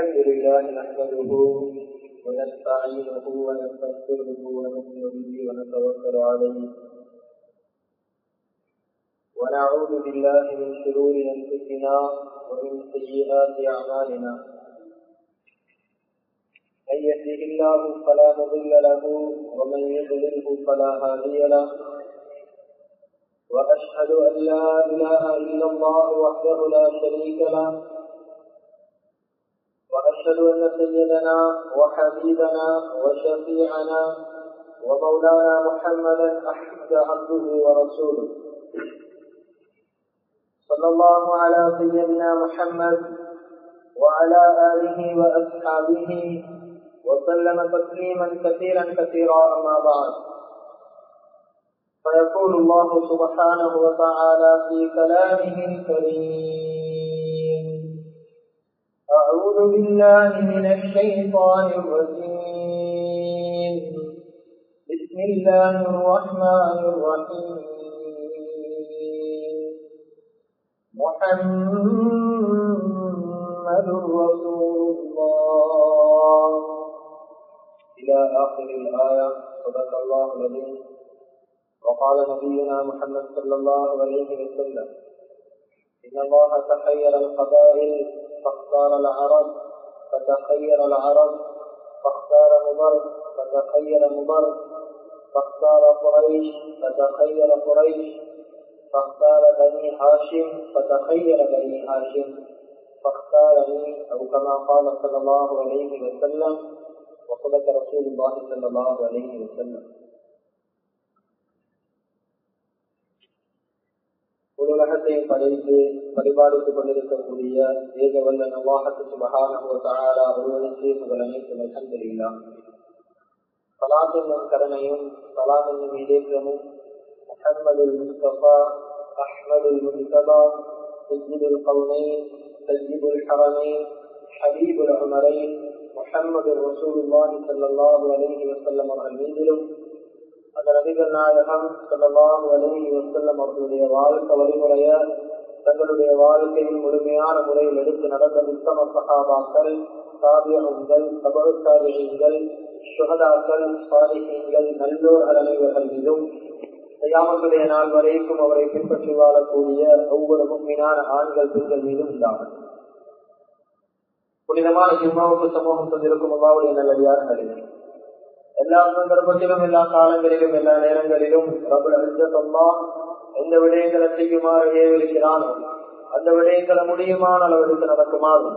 الحمد لله نحمده ونستعينه ونستغفره ونؤمن به ونتوكل عليه. ونعوذ بالله من شرور أنفسنا ومن سيئات أعمالنا. من يهده الله فلا مضل له ومن يضلله فلا هادي له. وأشهد أن لا إله إلا الله وحده لا شريك له. واشهد إن سيدنا وحبيبنا وشفيعنا ومولانا محمدا أحمد عبده ورسوله. صلى الله على سيدنا محمد وعلى آله وأصحابه وسلم تسليما كثيرا كثيرا أما بعد. فيقول الله سبحانه وتعالى في كلامه الكريم أعوذ بالله من الشيطان الرجيم. بسم الله الرحمن الرحيم. محمد رسول الله. إلى آخر الآية. صدق الله العظيم. وقال نبينا محمد صلى الله عليه وسلم. إن الله تخير القبائل فاختار العرب فتخير العرب فاختار مضر فتخير مضر فاختار قريش فتخير قريش فاختار بني هاشم فتخير بني هاشم فاختارني أو كما قال صلى الله عليه وسلم وصدق رسول الله صلى الله عليه وسلم. படைத்து பரிபாலித்துக் கொண்டிருக்கக்கூடிய ஏகவல்ல நவாஹத்து சுபகான ஒருவனுக்கு முதல் அனைத்து அல்ஹம்துலில்லா சலாத்தின் கருணையும் சலாத்தின் மீதேற்றமும் முஹம்மது முஸ்தபா அஹ்மது முஸ்தபா سيد القونين سيد الحرمين حبيب العمرين محمد رسول الله صلى الله عليه وسلم அவர்கள் மீதிலும் அந்த நபிகள் நாயகம் சொல்லலாம் அலஹி வசல்லம் அவர்களுடைய வாழ்க்கை வழிமுறைய தங்களுடைய வாழ்க்கையில் முழுமையான முறையில் எடுத்து நடந்த உத்தம சகாபாக்கள் சாபியங்கள் சபருத்தாரியங்கள் சுகதாக்கள் சாதிகங்கள் நல்லோர் அனைவர்கள் மீதும் செய்யாமத்துடைய நாள் வரைக்கும் அவரை பின்பற்றி வாழக்கூடிய ஒவ்வொரு முக்கியமான ஆண்கள் பெண்கள் மீதும் உண்டாகும். புனிதமான ஜிம்மாவுக்கு சமூகம் தந்திருக்கும் அவ்வாவுடைய நடிகர் எல்லா சந்தர்ப்பத்திலும் எல்லா காலங்களிலும் எல்லா நேரங்களிலும் ரபுல் அலிசல்லா எந்த விடயங்களை செய்யுமாறு ஏவிருக்கிறான் அந்த விடயங்களை முடியுமான அளவிற்கு நடக்குமாறும்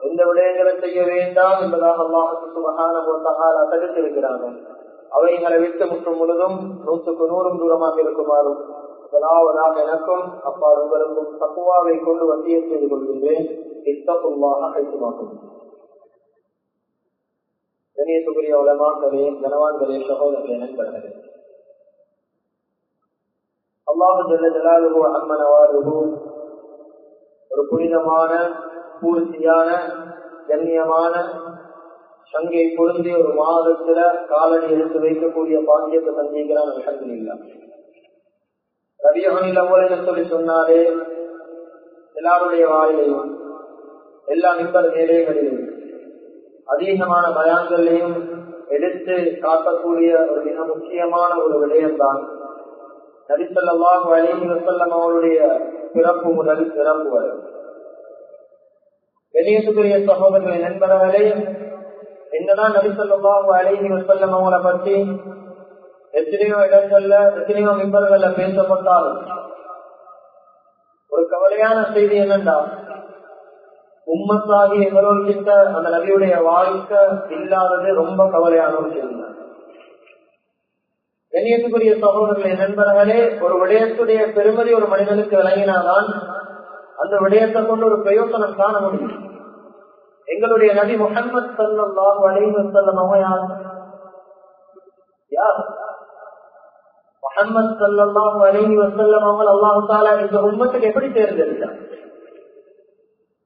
எந்த விடயங்களை செய்ய வேண்டாம் என்பதாக அல்லாஹால தடுத்திருக்கிறானோ அவைகளை விட்டு முற்றும் முழுதும் நூற்றுக்கு நூறும் தூரமாக இருக்குமாறும் முதலாவதாக எனக்கும் அப்பா உங்களுக்கும் தப்புவாவை கொண்டு வசிய செய்து கொள்கின்றேன் இத்தப்புவாக அழைத்துமாக்கும் கணியத்துக்குரிய உலமாக்களே கனவான்களே சகோதரர்களே நண்பர்களே. அல்லாஹு ஜல்ல ஜலாலுகு அம்மனவாருகு ஒரு புனிதமான பூர்த்தியான கண்ணியமான சங்கை பொருந்தி ஒரு மாதத்துல காலடி எடுத்து வைக்கக்கூடிய பாக்கியத்தை சந்திக்கிறான் அலமதுல்லா ரவியகனில் அவ்வளவு சொல்லி சொன்னாலே எல்லாருடைய வாயிலையும் எல்லா நிபர் மேடைகளிலும் அதிகமான பயான்களையும் எடுத்து காட்டக்கூடிய ஒரு மிக முக்கியமான ஒரு விடயம்தான். நபிசல்லாஹு அலிஹி வசல்லம் அவருடைய பிறப்பு முதல் பிறப்பு வரை. வெளியேற்றுக்குரிய சகோதரர்களின் நண்பர்களே என்னதான் நபிசல்லாஹு அலிஹி வசல்லம் அவங்களை பற்றி எத்தனையோ இடங்கள்ல எத்தனையோ மிம்பர்கள்ல பேசப்பட்டாலும் ஒரு கவலையான செய்தி என்னென்றால் உம்மத்தாகி எங்களோர்கிட்ட அந்த நபியுடைய வாழ்க்கை இல்லாதது ரொம்ப கவலையான ஒரு செய்தி கண்ணியத்துக்குரிய சகோதரர்களை நண்பர்களே ஒரு விடயத்துடைய பெருமதி ஒரு மனிதனுக்கு விளங்கினாதான் அந்த விடயத்தை கொண்டு ஒரு பிரயோசனம் காண முடியும். எங்களுடைய நபி முகமது சல்லாஹு அலைஹி செல்லம் யார்? யார்? முகமது சல்லாஹு அலைஹி வசல்லம் அவங்க அல்லாஹு தாலா இந்த உண்மத்துக்கு எப்படி தேர்ந்தெடுத்தார்?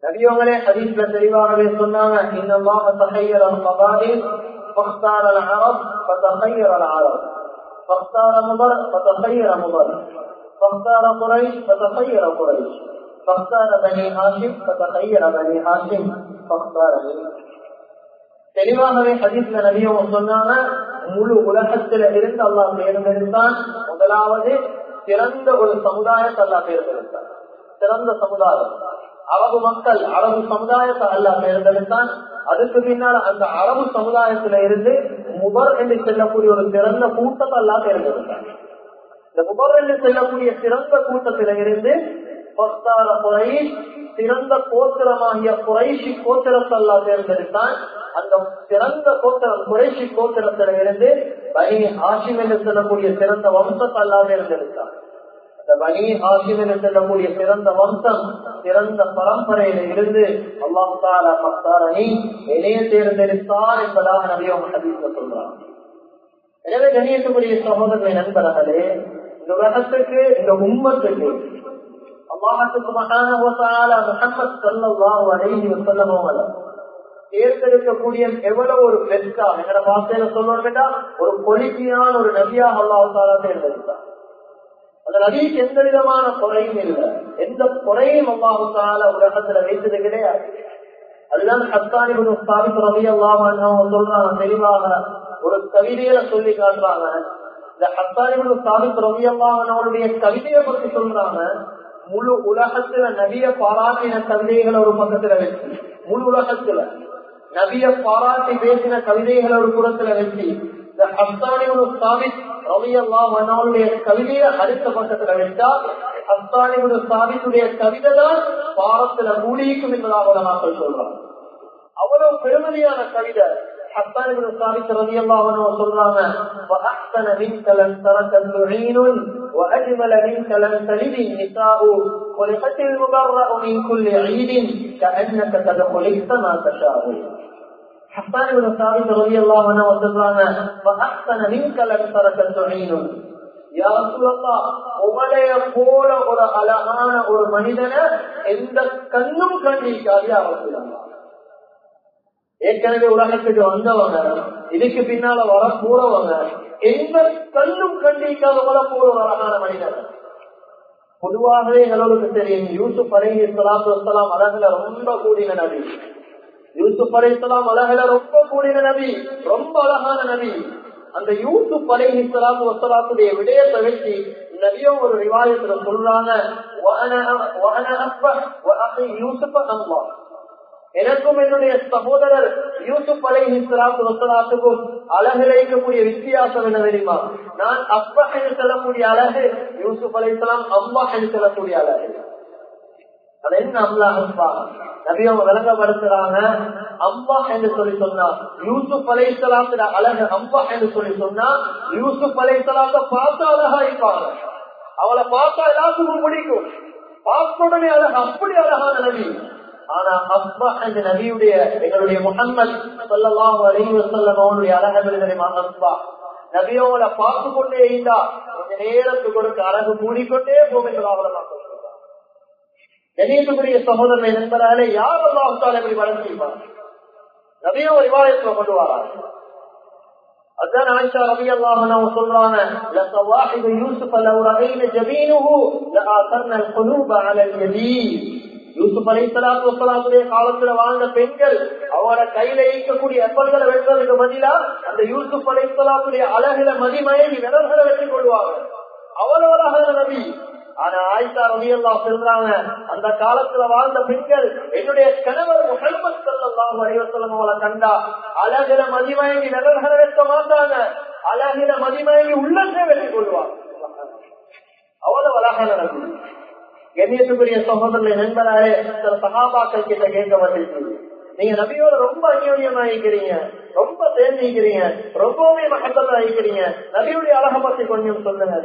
நபியோங்களே ஹதீஸ்ல தெளிவாகவே சொன்னாங்க இன்னமாக தகையர் அல் கபாலில் பக்தார் அல் அரப் பத்தகையர் அல் அரப் பக்தார் அமுபர் பத்தகையர் அமுபர் பக்தார குறை பத்தகையர் குறை பக்தார பனி ஹாஷிம் பத்தகையர் பனி ஹாஷிம் பக்தார தெளிவாகவே ஹதீஸ்ல நபியவங்க சொன்னாங்க முழு உலகத்தில இருந்து அல்லா தேர்ந்தெடுத்தான் முதலாவது சிறந்த ஒரு சமுதாயத்தை அல்லா தேர்ந்தெடுத்தான் சிறந்த சமுதாயம் அரபு மக்கள் அரபு சமுதாயத்தை அல்லா தேர்ந்தெடுத்தான். அதுக்கு பின்னால் அந்த அரபு சமுதாயத்தில இருந்து முபர் என்று செல்லக்கூடிய ஒரு சிறந்த கூட்டத்தை அல்லா தேர்ந்தெடுத்தான். இந்த முபர் என்று செல்லக்கூடிய சிறந்த கூட்டத்தில இருந்து குறை சிறந்த கோத்திரமாகிய குறைஷி கோத்திரத்தை அல்லா தேர்ந்தெடுத்தான். அந்த சிறந்த கோத்திரம் குறைஷி கோத்திரத்தில இருந்து பனி ஆசிம் என்று சொல்லக்கூடிய சிறந்த வம்சத்தை எல்லாம் தேர்ந்தெடுத்தான். அந்த பனி ஆசிம் என்று சொல்லக்கூடிய சிறந்த வம்சம் சிறந்த பரம்பரையில இருந்து அல்லாஹால மத்தாரணி இணைய தேர்ந்தெடுத்தார் என்பதாக நபியம் ஹதீஸ்ல சொல்றாங்க எனவே கணியத்துக்குரிய சகோதரர்களை நண்பர்களே இந்த உலகத்துக்கு இந்த உம்மத்துக்கு அல்லாஹத்துக்கு மகான முகமது சல்லாஹ் அலைஹி வசல்லம் அவங்கள தேர்ந்தெடுக்கக்கூடிய எவ்வளவு ஒரு பெஸ்டா எங்கட வார்த்தையில கேட்டா ஒரு பொலிட்டியான ஒரு நபியாக அல்லாஹால தேர்ந்தெடுத்தார். அந்த நபிக்கு எந்த விதமான குறையும் இல்லை. எந்த குறையும் அல்லாஹால உலகத்துல வைத்தது கிடையாது. அதுதான் ஹஸ்தானி ஸ்தாபித் ரவி அல்லாம சொல்றாங்க தெளிவாக ஒரு கவிதையில சொல்லி காட்டுறாங்க. இந்த ஹஸ்தானி ஸ்தாபித் ரவி அல்லாமனுடைய கவிதையை பத்தி சொல்றாங்க. முழு உலகத்துல நபிய பாராட்டின கவிதைகளை ஒரு பக்கத்துல வச்சு முழு உலகத்துல நபிய பாராட்டி பேசின கவிதைகளை ஒரு புறத்துல வச்சு இந்த ஹஸ்தானி ஸ்தாபித் ரவி அல்லாமனுடைய கவிதையை அடுத்த பக்கத்துல வச்சா ஹஸ்தானி ஸ்தாபித்துடைய கவிதை தான் பாரத்துல மூடிக்கும் என்பதாக மக்கள் சொல்றாங்க அவ்வளவு பெருமதியான கவிதை சொல்றாங்க وأجمل منك لم تلد النساء خلقت المبرأ من كل عيد كأنك تدخل السما تشاء حسان بن ثابت رضي الله عنه وسلم وأحسن منك لم ترك الدعين يا رسول الله உங்களைய போல ஒரு அழகான ஒரு மனிதனை எந்த கண்ணும் கண்டிக்காது அவர்கள் ஏற்கனவே உலகத்துக்கு வந்தவங்க இதுக்கு பின்னால வர போறவங்க எந்த கண்ணும் கண்டிக்காதவங்கள போற ஒரு அழகான மனிதன் பொதுவாகவே எங்களுக்கு தெரியும் யூசுப் அலைஹி சலாத்து வசலாம் அழகுல ரொம்ப கூடின நபி யூசுப் அலை சலாம் அழகுல ரொம்ப கூடின நபி ரொம்ப அழகான நபி. அந்த யூசுப் அலைஹி சலாத்து வசலாத்துடைய விடயத்தை வச்சு நபியும் ஒரு விவாதத்துல சொல்றாங்க யூசுப் அன்பா எனக்கும் என்னுடைய சகோதரர் யூசுப் அலை இஸ்லாத்து வசலாத்துக்கும் அழகுல இருக்கக்கூடிய வித்தியாசம் என்ன தெரியுமா? நான் அப்பா என்று சொல்லக்கூடிய அழகு யூசுப் அலை இஸ்லாம் அம்மா என்று சொல்லக்கூடிய அழகு. அது என்ன அம்லா அம்பா நபி அவங்க விளங்கப்படுத்துறாங்க அம்மா என்று சொல்லி சொன்னா யூசுப் அலை அழகு அம்மா என்று சொல்லி சொன்னா யூசுப் அலை இஸ்லாத்த பார்த்தா அழகா இருப்பாங்க. அவளை பார்த்தா எல்லாத்துக்கும் பிடிக்கும். பார்த்த உடனே அழகு அப்படி அழகான நபி. ஆனா அப்பா அந்த நபியுடைய எங்களுடைய முகம்மது சொல்லலாம் அலைவ செல்லம் அவனுடைய அழகை அப்பா நபியோட பார்த்து கொண்டே இருந்தா கொஞ்ச நேரத்துக்கு கொடுக்க அழகு மூடிக்கொண்டே போகும் என்று அவளை கணியத்துக்குரிய சகோதரனை நண்பராலே யார் அல்லாஹால இப்படி வளர்த்திருப்பார் ரபியா ஒரு விவாதத்துல கொண்டு வரா அதுதான் ஆயிஷா ரபி அல்லாஹ் ஒரு அகையில ஜமீனுஹு லஆசர்ன குலூப அல ஜமீன் காலத்துல வாழ்ந்த பெண்கள் அவரோட கையில ஈர்க்கக்கூடிய எப்பல்களை வெட்டுறதுக்கு பதிலா அந்த யூசுப் அலை சலாத்துடைய அழகுல மதிமயங்கி விரல்களை வெற்றி கொள்வாங்க. அவ்வளவு நபி. ஆனா ஆயிஷா ரவி சொல்றாங்க அந்த காலத்துல வாழ்ந்த பெண்கள் என்னுடைய கணவர் முகல்மத் சல்லாம் அலைவசலம் அவளை கண்டா அழகில மதிமயங்கி விரல்களை வைக்க மாட்டாங்க. அழகில மதிமயங்கி உள்ளத்தை வெற்றி கொள்வாங்க அவ்வளவு அழகான நடக்கும் கண்ணியத்துக்குரிய சகோதரர்களை நண்பராலே சில சகாபாக்கள் கிட்ட கேட்கப்பட்டிருக்கு நீங்க நபியோட ரொம்ப அந்யோன்யமா இருக்கிறீங்க ரொம்ப தேர்ந்திக்கிறீங்க ரொம்பவுமே மகத்தமா இருக்கிறீங்க. நபியுடைய அழகை பத்தி கொஞ்சம் சொல்லுங்க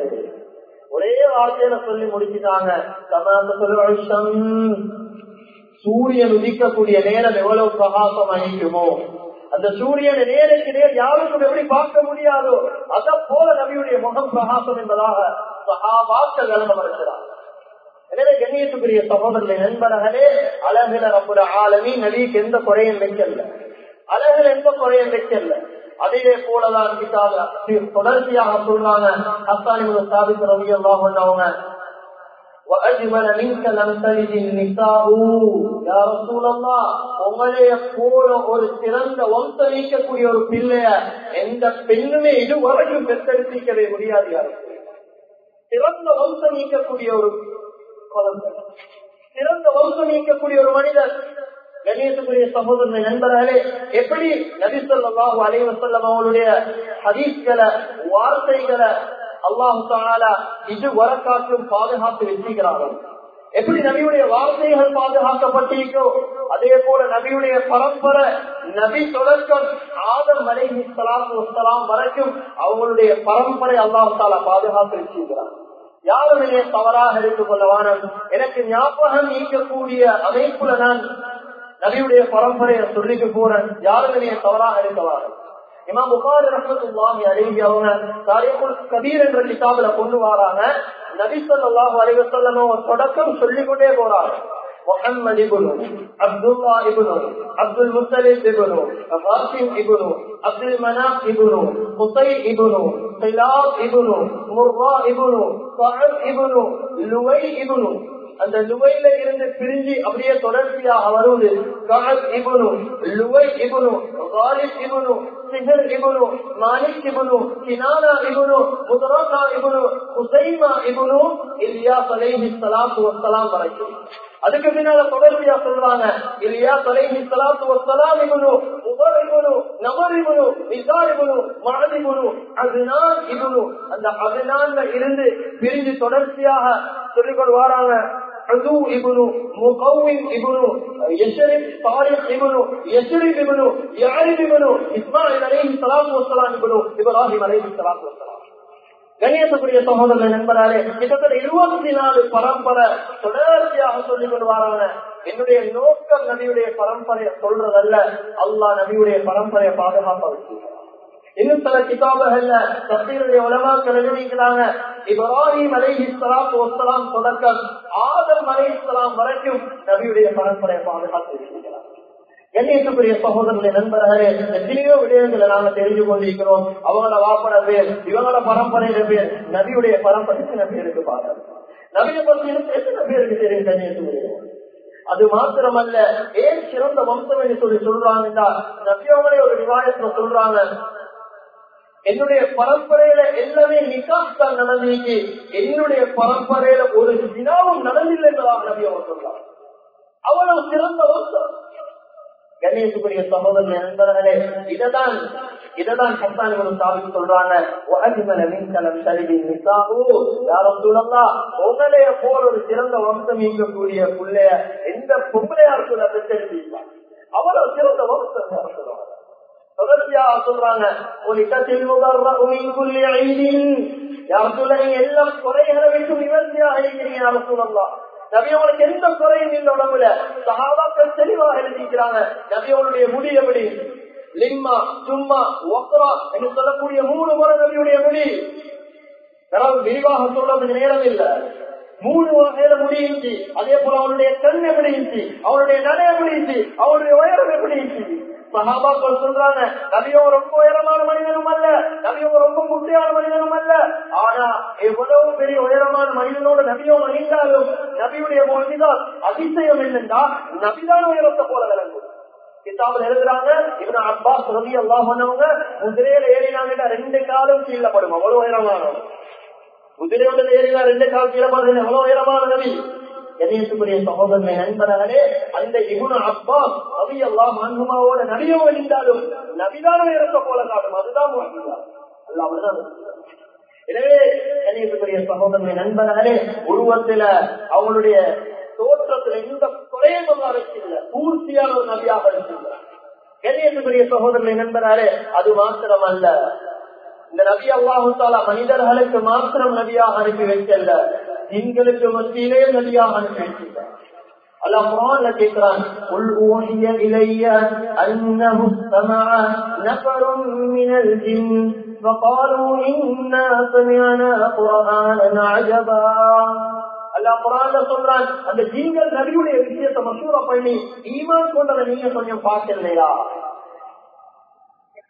ஒரே வார்த்தையில சொல்லி முடிச்சுட்டாங்க. சூரியன் உதிக்கக்கூடிய நேரம் எவ்வளவு பிரகாசம் அணிக்குமோ அந்த சூரியன் நேருக்கு நேர் யாருக்கும் எப்படி பார்க்க முடியாதோ அத போல நபியுடைய முகம் பிரகாசம் என்பதாக சகாபாக்கள் விளங்கப்படுகிறார் எனவே கண்ணியத்துக்குரிய சகோதரர்களை நண்பர்களே அழகுல நம்முடைய ஆளுமே நபிக்கு எந்த குறையும் வைக்கல அழகுல எந்த குறையும் வைக்கல அதே போலதான் கிட்டாக தொடர்ச்சியாக சொல்றாங்க அஸ்தானி ஸ்தாபித்த ரவி அவங்க وأجمل منك لم تلد النساء يا رسول الله உங்களைய போல ஒரு சிறந்த வம்ச நீக்கக்கூடிய ஒரு பிள்ளைய எந்த பெண்ணுமே இதுவரைக்கும் பெற்றெடுத்திக்கவே முடியாது யாரும் சிறந்த வம்சம் நீக்கக்கூடிய ஒரு குழந்தை சிறந்த வம்சம் நீக்கக்கூடிய ஒரு மனிதர் கணியத்துக்குரிய சகோதரனை நண்பர்களே எப்படி நபிசல்லாஹு அலைவசல்லம் அவருடைய ஹதீஸ்களை வார்த்தைகளை அல்லாஹு தாலா இது வரக்காற்றும் பாதுகாத்து வச்சுக்கிறார்கள் எப்படி நபியுடைய வார்த்தைகள் பாதுகாக்கப்பட்டிருக்கோ அதே போல நபியுடைய பரம்பரை நபி தொடக்கம் ஆதம் மலைஹி சலாத்து வசலாம் வரைக்கும் அவங்களுடைய பரம்பரை அல்லாஹு தாலா பாதுகாத்து வச்சிருக்கிறார். யாரும் தவறாக எடுத்துக் கொள்ளவான எனக்கு ஞாபகம் நீக்கக்கூடிய அமைப்புல நான் நபியுடைய பரம்பரையை சொல்லிட்டு போறேன் யாரும் என்னைய தவறாக எடுக்கவார்கள் இமாம் புகாரி ரஹமத்துல்லாஹி அலைஹி அவங்க தாரீகுல் கபீர் என்ற கிதாபுல கொண்டு வராங்க நபி ஸல்லல்லாஹு அலைஹி வஸல்லம் தொடக்கம் சொல்லிக் கொண்டே போறாங்க محمد ابن عبد الله ابن عبد المطلب ابن قاسم ابن عبد المناف ابن قصي ابن قلاب ابن مرة ابن صعب ابن لوي ابن அந்த லுவையில இருந்து பிரிஞ்சு அப்படியே தொடர்ச்சியாக வருவது கால் இபுனு லுவை இபுனு காலிப் இபுனு சிஹர் இபுனு மாலிக் இபுனு கினானா இபுனு முதரானா இபுனு ஹுசைமா இபுனு இல்லியா சலைஹி ஸலாத்து வஸ்ஸலாம் வரைக்கும். அதுக்கு பின்னால தொடர்பியா சொல்றாங்க இல்லையா சலைஹி ஸலாத்து வஸ்ஸலாம் இபுனு உபர் இபுனு நபர் இபுனு நிசார் இபுனு மஹத் இபுனு அஸ்னான் இபுனு. அந்த அஸ்னான்ல இருந்து பிரிஞ்சு தொடர்ச்சியாக சொல்லிக் கொள்வாராங்க عدو ابن مقوم ابن يشرب طارق ابن يشرب ابن يعرب ابن اسماعيل عليه الصلاه والسلام ابن ابراهيم عليه الصلاه والسلام கணியத்துக்குரிய சகோதரர்கள் நண்பராலே கிட்டத்தட்ட இருபத்தி நாலு பரம்பரை தொடர்ச்சியாக சொல்லிக் கொண்டு வராங்க என்னுடைய நோக்கம் நபியுடைய பரம்பரையை சொல்றதல்ல அல்லா நபியுடைய பரம்பரையை பாதுகாக்க வச்சிருக்கிறார் இன்னும் சில கிதாபுகள்ல தப்தீருடைய உலமாக்கள் எழுதிக்கிறாங்க இப்ராஹிம் அலைஹி ஸலாத்து வஸ்ஸலாம் தொடக்கம் ஆதம் இஸ்லாம் வரைக்கும் நபியுடைய பரம்பரை பாதுகாத்து இருக்கிறார் கண்ணியத்துக்குரிய சகோதரர்களை நண்பர்களே எத்தனையோ விடயங்களை நாங்க தெரிஞ்சு கொண்டிருக்கிறோம். அவங்களோட வாப்பட பேர் இவங்களோட பரம்பரையில பேர் நபியுடைய பரம்பரைக்கு எத்தனை பேருக்கு பாருங்க. நபியை பத்தி எத்தனை பேருக்கு தெரியும் கண்ணியத்துக்குரிய அது மாத்திரமல்ல ஏன் சிறந்த வம்சம் என்று சொல்லி சொல்றாங்கன்னா நபியவங்களே ஒரு விவாதத்துல சொல்றாங்க என்னுடைய பரம்பரையில எல்லாமே நிகாஸ் தான் நடந்திருக்கு என்னுடைய பரம்பரையில ஒரு வினாவும் நடந்தில்லை என்பதாக நபி அவர் சொல்றார் அவ்வளவு சிறந்த வம்சம் கணேசுக்குரிய சகோதரன் நண்பர்களே இததான் இததான் சத்தானிகளும் சாமி சொல்றாங்க. யாரும் சொல்லலாம் உங்களைய போல் ஒரு சிறந்த வம்சம் இயக்கக்கூடிய பிள்ளைய எந்த பொம்பளையார் சொல்ல பெற்றெடுத்தீங்களா அவ்வளவு சிறந்த வம்சம் சொல்றாங்க தொடர்ச்சியாக சொல்றாங்க. ஒரு இடத்தில் எல்லா குறைகளை விட்டு நிவர்த்தியாக இருக்கிறீங்க சொல்லலாம் நபி அவங்களுக்கு எந்த குறையும் இந்த உடம்புல. சகாபாக்கள் தெளிவாக எழுதிக்கிறாங்க நபி அவனுடைய முடி எப்படி? லிம்மா சும்மா ஒக்கரா என்று சொல்லக்கூடிய மூணு முறை நபியுடைய முடி. யாராவது விரிவாக சொல்றது நேரம் இல்லை. மூணு வகையில முடியுச்சு அதே போல அவனுடைய கண் எப்படி இருந்துச்சு அவனுடைய நடை எப்படி இருந்துச்சு அவனுடைய உயரம் எப்படி இருந்துச்சு சகாபாக்கள் சொல்றாங்க நபியோ ரொம்ப உயரமான மனிதனும் அல்ல. நபியோ ரொம்ப முட்டையான மனிதனும் அல்ல. ஆனா எவ்வளவு பெரிய உயரமான மனிதனோட நபியோ மகிழ்ந்தாலும் நபியுடைய மொழிதான் அதிசயம் என்னென்றா நபிதான் உயரத்தை போல விளங்கும் கிதாபில் எழுதுறாங்க இவன் அப்பாஸ் ரவி எல்லாம் பண்ணவங்க குதிரையில ஏறினாங்க ரெண்டு காலம் கீழப்படும் அவ்வளவு உயரமானவங்க குதிரையோட ஏறினா ரெண்டு காலம் கீழப்படுறது எவ்வளவு உயரமான நபி. எதேசுக்குரிய சகோதரனை நண்பர்களே அந்த இகுண அப்பா அவி எல்லாம் அன்புமாவோட நபியோ வழிந்தாலும் நபிதான உயரத்தை போல காட்டும். அதுதான் அல்லாமல் எனவே கணேசுக்குரிய சகோதரனை நண்பர்களே உருவத்துல அவங்களுடைய தோற்றத்துல எந்த குறையும் அல்ல வச்சில்ல பூர்த்தியான ஒரு நபியாக வச்சிருக்கிறார் கணேசுக்குரிய சகோதரனை நண்பர்களே அது மாத்திரம் அல்ல இந்த நபி அல்லாஹு தாலா மனிதர்களுக்கு மாத்திரம் நபியாக அனுப்பி வைக்கல. ஜின்களுக்கு மத்தியிலே நபியாக அனுப்பி வைக்கிறார் அல்லாஹ் குர்ஆன்ல கேக்குறான் குல் ஊஹிய இலைய அன்னஹு استمع نفر من الجن فقالوا إنا سمعنا قرآنا عجبا அல்லாஹ் குரான்ல சொல்றான் அந்த ஜீன்கள் நபியுடைய விஷயத்தை மசூரா பண்ணி ஈமான் கொண்டதை நீங்க கொஞ்சம் பார்க்கலையா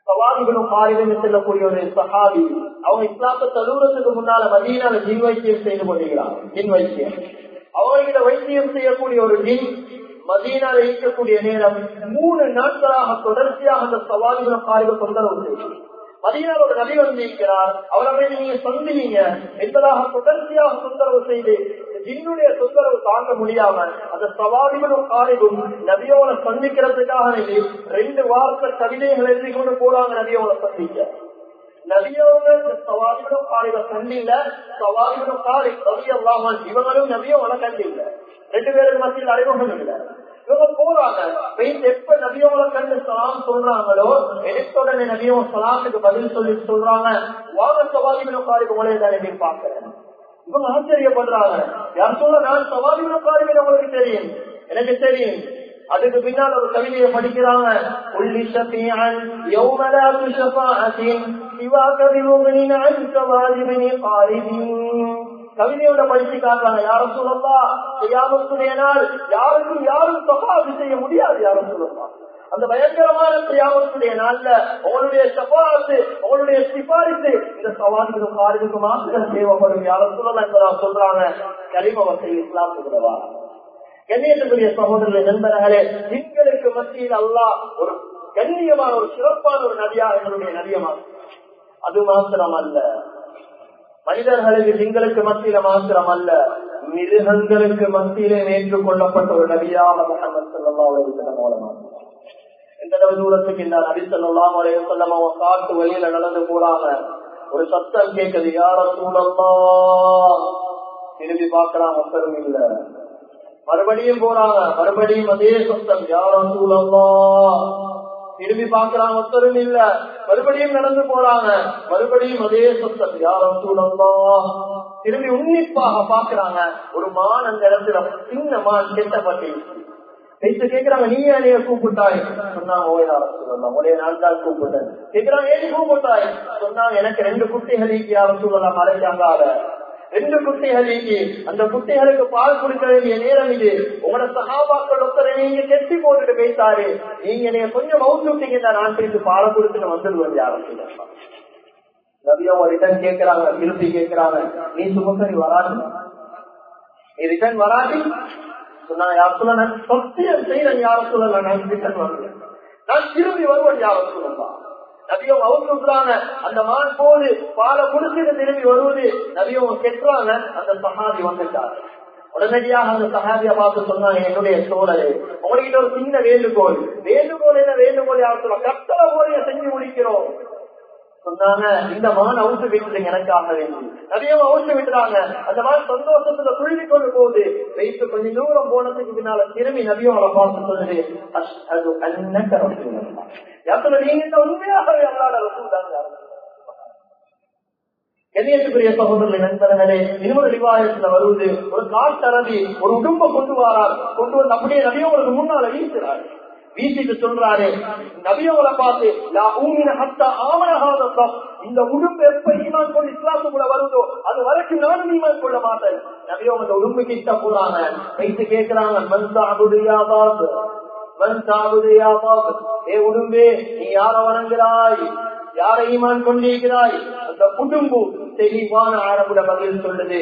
சவாதிகளும் பாரிதம் செல்லக்கூடிய ஒரு சஹாபி. அவங்க இஸ்லாத்தை தழுவுறதுக்கு முன்னால மதியனால ஜீன் வைத்தியம் செய்து கொண்டிருக்கிறார். ஜின் வைத்தியம். அவர்கிட்ட வைத்தியம் செய்யக்கூடிய ஒரு ஜின் மதியினால இருக்கக்கூடிய நேரம் மூணு நாட்களாக தொடர்ச்சியாக அந்த சவாதிகளும் பாருங்க தொந்தரவு செய்யும் மதியால் ஒரு நபி வந்திருக்கிறார். அவரை நீங்க சொந்தீங்க என்பதாக தொடர்ச்சியாக தொந்தரவு செய்து ஜின்னுடைய தொந்தரவு தாங்க முடியாம அந்த சவாலிகளும் காரிலும் நபியோட சந்திக்கிறதுக்காக வேண்டி ரெண்டு வார்த்தை கவிதைகள் எழுதி கொண்டு போறாங்க நபியோட சந்திக்க. நபியோட சவாலிகளும் காரில கண்டில்ல சவாலிகளும் காரி ரவி அல்லாமல் இவங்களும் நபியோட கண்டில்ல. ரெண்டு பேருக்கு மத்தியில் அறிமுகம் இல்லை. இவங்க போறாங்க. எப்ப நபியோட கண்டு சலாம் சொல்றாங்களோ எடுத்தோடனே நபியோ சலாமுக்கு பதில் சொல்லி சொல்றாங்க. வாங்க சவாலிகளும் காரி உங்களே தான் பாக்குறேன் இவங்க ஆச்சரியப்படுறாங்க. யார் சொல்ல நான் சவாலிகளும் காரி உங்களுக்கு தெரியும். எனக்கு தெரியும். அதுக்கு பின்னால் ஒரு கவிதையை படிக்கிறாங்க. உள்ளி கவிதையோட படிச்சு காட்டுறாங்க. யாரும் சொல்லலாம் யாரும் நாள். யாருக்கும் யாரும் சபாதி செய்ய முடியாது யாரும் சொல்லலாம் அந்த பயங்கரமான கிரியாமத்துடைய நாள்ல உங்களுடைய சபாத்து உங்களுடைய சிபாரிசு. இந்த சவால்களும் காரிகளுக்கு மாத்திரம் தேவைப்படும். யாரும் சொல்லலாம் என்பதாக சொல்றாங்க? கரிம இஸ்லாம் இஸ்லாத்துக்குள்ளவா கண்ணியத்துக்குரிய சகோதரர்களை நண்பர்களே எங்களுக்கு மத்தியில் அல்லா ஒரு கண்ணியமான ஒரு சிறப்பான ஒரு நதியா எங்களுடைய நதியமாக அது மாத்திரம் அல்ல மனிதர்களுக்கு திங்களுக்கு மத்தியில மாத்திரம் அல்ல மிருகங்களுக்கு மத்தியிலே ஏற்றுக்கொள்ளப்பட்ட ஒரு நபியாக முகமது சல்லா அலைவசல்லம் எந்த தூரத்துக்கு இந்த நபி சொல்லலாம் அலைவசல்லம் அவன் காட்டு வழியில நடந்து போறாங்க ஒரு சத்தம் கேட்குது யார சூழல்லா திரும்பி பார்க்கலாம் மக்களும் இல்ல. மறுபடியும் போறாங்க மறுபடியும் அதே சத்தம் யார சூழல்லா திரும்பி பார்க்கிறாங்க ஒத்தரும் இல்ல. மறுபடியும் நடந்து போறாங்க மறுபடியும் அதே சத்தம் யாரும் சூழந்தோ திரும்பி உன்னிப்பாக பாக்குறாங்க ஒரு மான் அந்த இடத்துல சின்ன மான் கெட்டப்பட்டு வைத்து கேக்குறாங்க நீ என்னைய கூப்பிட்டாய். சொன்னாங்க ஓய் யாரும் சொல்லலாம் ஒரே நாள் தான் கூப்பிட்டேன். கேக்குறாங்க ஏன் கூப்பிட்டாய்? சொன்னாங்க எனக்கு ரெண்டு குட்டிகள் யாரும் சொல்லலாம் மலைக்காங்கால ரெண்டு குட்டிகளுக்கு அந்த குட்டிகளுக்கு பால் கொடுக்க வேண்டிய நேரம் இது. உங்களோட சகாபாக்கள் ஒருத்தரை நீங்க கெட்டி போட்டுட்டு பேசாரு நீங்க என்னைய கொஞ்சம் மவுத்து விட்டீங்கன்னா நான் சேர்த்து பாலை கொடுத்துட்டு வந்துடுவேன் யாரும் நபியா ரிட்டர்ன் கேட்கிறாங்க திருப்பி கேட்கிறாங்க நீ சுமக்கறி வராது. நீ ரிட்டர்ன் வராது. சொன்னா யார் சொல்ல நான் சத்தியம் செய்யறேன் யாரும் சொல்லல நான் ரிட்டர்ன் வருவேன் நான் திரும்பி வருவேன் யாரும் சொல்லலாம் நபியம் அவுக்குறாங்க அந்த மான் போது பால குடிச்சிட்டு திரும்பி வருவது நபியம் கெட்டுறாங்க அந்த சகாதி வந்துட்டார். உடனடியாக அந்த சகாதிய பார்த்து சொன்னாங்க என்னுடைய சோழரு உங்ககிட்ட ஒரு சின்ன வேண்டுகோள். வேண்டுகோள் என்ன? வேண்டுகோள் யார் சொல்ல? கத்தலை போல செஞ்சு முடிக்கிறோம். சொன்னாங்க இந்த மான் அவுத்து விட்டுருங்க எனக்காக வேண்டும். நிறைய அவுத்து விட்டுறாங்க. அந்த மாதிரி சந்தோஷத்துல துள்ளி கொண்டு போகுது. வயிற்று கொஞ்சம் தூரம் போனதுக்கு பின்னால திரும்பி நபியம் அவளை பார்த்து சொல்லுது அஷ்ஹது அன்னக ரசூலுல்லாஹ். நீங்க உண்மையாகவே அல்லாட ரசூல் தாங்க கண்ணியத்துக்குரிய சகோதரர்களை நண்பர்களே இன்னொரு ரிவாயத்துல வருவது ஒரு காட்டரதி ஒரு உடும்ப கொண்டு வரார் கொண்டு வந்து அப்படியே நபியவங்களுக்கு முன்னால வீசுறாரு. வீசிட்டு சொல்றாரு நபியோட பார்த்து இந்த உடும்பு எப்ப ஈமான் கொண்டு இஸ்லாத்து கூட வருதோ அது வரைக்கும் நானும் ஈமான் கொள்ள மாட்டேன். நபியோ அந்த உடும்பு கிட்ட போறாங்க. வைத்து கேட்கிறாங்க மன்சாபுடையாபாஸ் மன்சாபுடையாபாஸ் ஏ உடும்பே நீ யார வணங்குறாய்? யாரை ஈமான் கொண்டிருக்கிறாய்? அந்த குடும்பு தெளிவான அரபுட பதில் சொல்லுது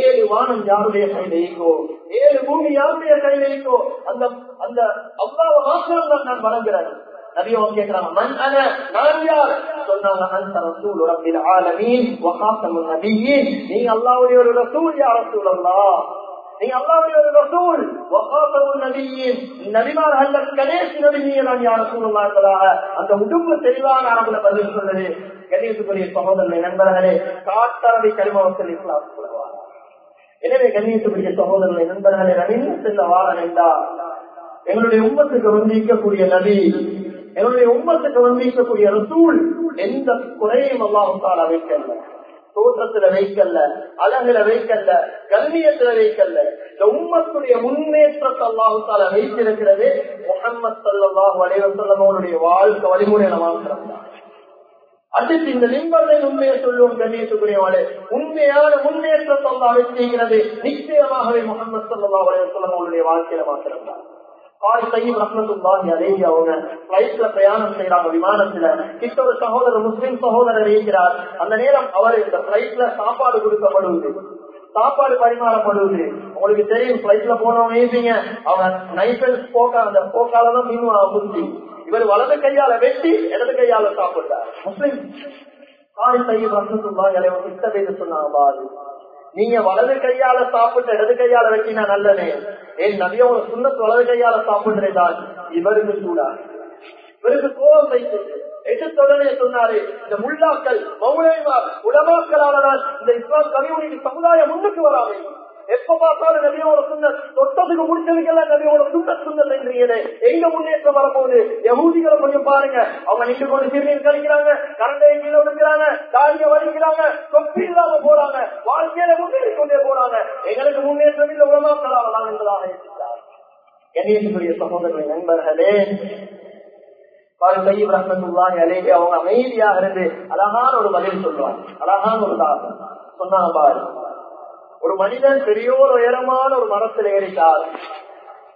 ஏழு வானம் யாருடைய கையில இருக்கோ? ஏழு பூமி யாருடைய கையில இருக்கோ? அந்த அந்த அவ்வளவு மாத்திரம் தான் நான் வழங்குறேன் நபியவங்க கேட்கிறாங்க மண் அன நான் யார்? சொன்னாங்க அந்த ரசூல் ரப்பில் ஆலமீன் வகாத்தமுன் நபியின். நீ அல்லாவுடைய ஒரு ரசூல் யார் ரசூல் நீங்க அல்லாவுடைய ஒரு ரசூல். வகாத்தமுன் நபியின். நபிமார்கள் கணேசி நபி நான் யார் அந்த உடும்பு தெளிவான பதில் சொன்னது கணேசுக்குரிய சகோதரனை நண்பர்களே காட்டரவை கரிமவசல் இஸ்லாம் சொல்லுவார் எனவே கண்ணியத்துக்குரிய சகோதரர்களை நண்பர்களே நவீன செல்ல வாழ என்றால் எங்களுடைய உம்மத்துக்கு வந்திக்கக்கூடிய நபி எங்களுடைய உம்மத்துக்கு வந்திக்கக்கூடிய ரசூல் எந்த குறையும் அல்லாஹால் வைக்கல தோற்றத்துல வைக்கல அழகுல வைக்கல கண்ணியத்துல வைக்கல இந்த உம்மத்துடைய முன்னேற்றத்தை அல்லாஹால வைத்திருக்கிறது முகமது சல்லாஹ் வலைவசல்லம் வாழ்க்கை வழிமுறை மாத்திரம் அடுத்து இந்த லிம்பத்தை உண்மையை சொல்லுவோம் கண்ணியத்துக்குரியவாளே உண்மையான முன்னேற்றத்தை அல்லா செய்கிறது நிச்சயமாகவே முகமது சல்லா வலைவசல்லம் வாழ்க்கையில மாத்திரம் பாரி தையும் ரத்னத்துல்லாஹி அலேஹி அவங்க பிளைட்ல பிரயாணம் செய்யறாங்க விமானத்துல. கிட்ட ஒரு சகோதரர் முஸ்லிம் சகோதரர் இருக்கிறார். அந்த நேரம் அவர் இந்த பிளைட்ல சாப்பாடு கொடுக்கப்படுவது. சாப்பாடு பரிமாறப்படுவது. உங்களுக்கு தெரியும் பிளைட்ல போனவங்க ஏசிங்க. அவங்க நைஃபல் போக்கா அந்த போக்கால தான் மீன் புரிஞ்சு இவர் வலது கையால வெட்டி இடது கையால சாப்பிட்டார் முஸ்லிம் பாரி தையும் ரத்னத்துல்லாஹி அலைஹி கிட்ட பேச சொன்னாங்க நீங்க வலது கையால சாப்பிட்டு இடது கையால வெட்டினா நல்லது. ஏன் நபியோட சுண்ணத்து வலது கையால சாப்பிடுறேதான் இவருக்கு சூடா. இவருக்கு கோபம் வைத்து எதிர்த்தொடனே சொன்னாரு இந்த முல்லாக்கள் மௌலைமார் உலமாக்களால் இந்த இஸ்லாம் கம்யூனிட்டி சமுதாயம் முன்னுக்கு வராமல் எப்ப பார்த்தாலும் நபியோட சுண்ண தொட்டதுக்கு முடிச்சதுக்கெல்லாம் நபியோட சுண்ண சுண்ண சென்றீங்களே எங்க முன்னேற்றம் வரப்போகுது? யகூதிகளை கொஞ்சம் பாருங்க. அவங்க நின்று கொண்டு சிறுநீர் கழிக்கிறாங்க கரண்டையை கீழே விடுக்கிறாங்க தாடிய வலிக்கிறாங்க தொப்பி இல்லாம போறாங்க வாழ்க்கையில முன்னேறி கொண்டே போறாங்க. எங்களுக்கு முன்னேற்றம் இல்லை உலமாக்களால் என்பதாக இருக்கிறார் கண்ணியத்துக்குரிய சகோதரர்கள் நண்பர்களே அவங்க அமைதியாக இருந்து அழகான ஒரு பதில் சொல்லுவாங்க. அழகான ஒரு தாக்கம் சொன்னாங்க பாரு ஒரு மனிதன் பெரியோர் உயரமான ஒரு மரத்தில் ஏறிட்டார்.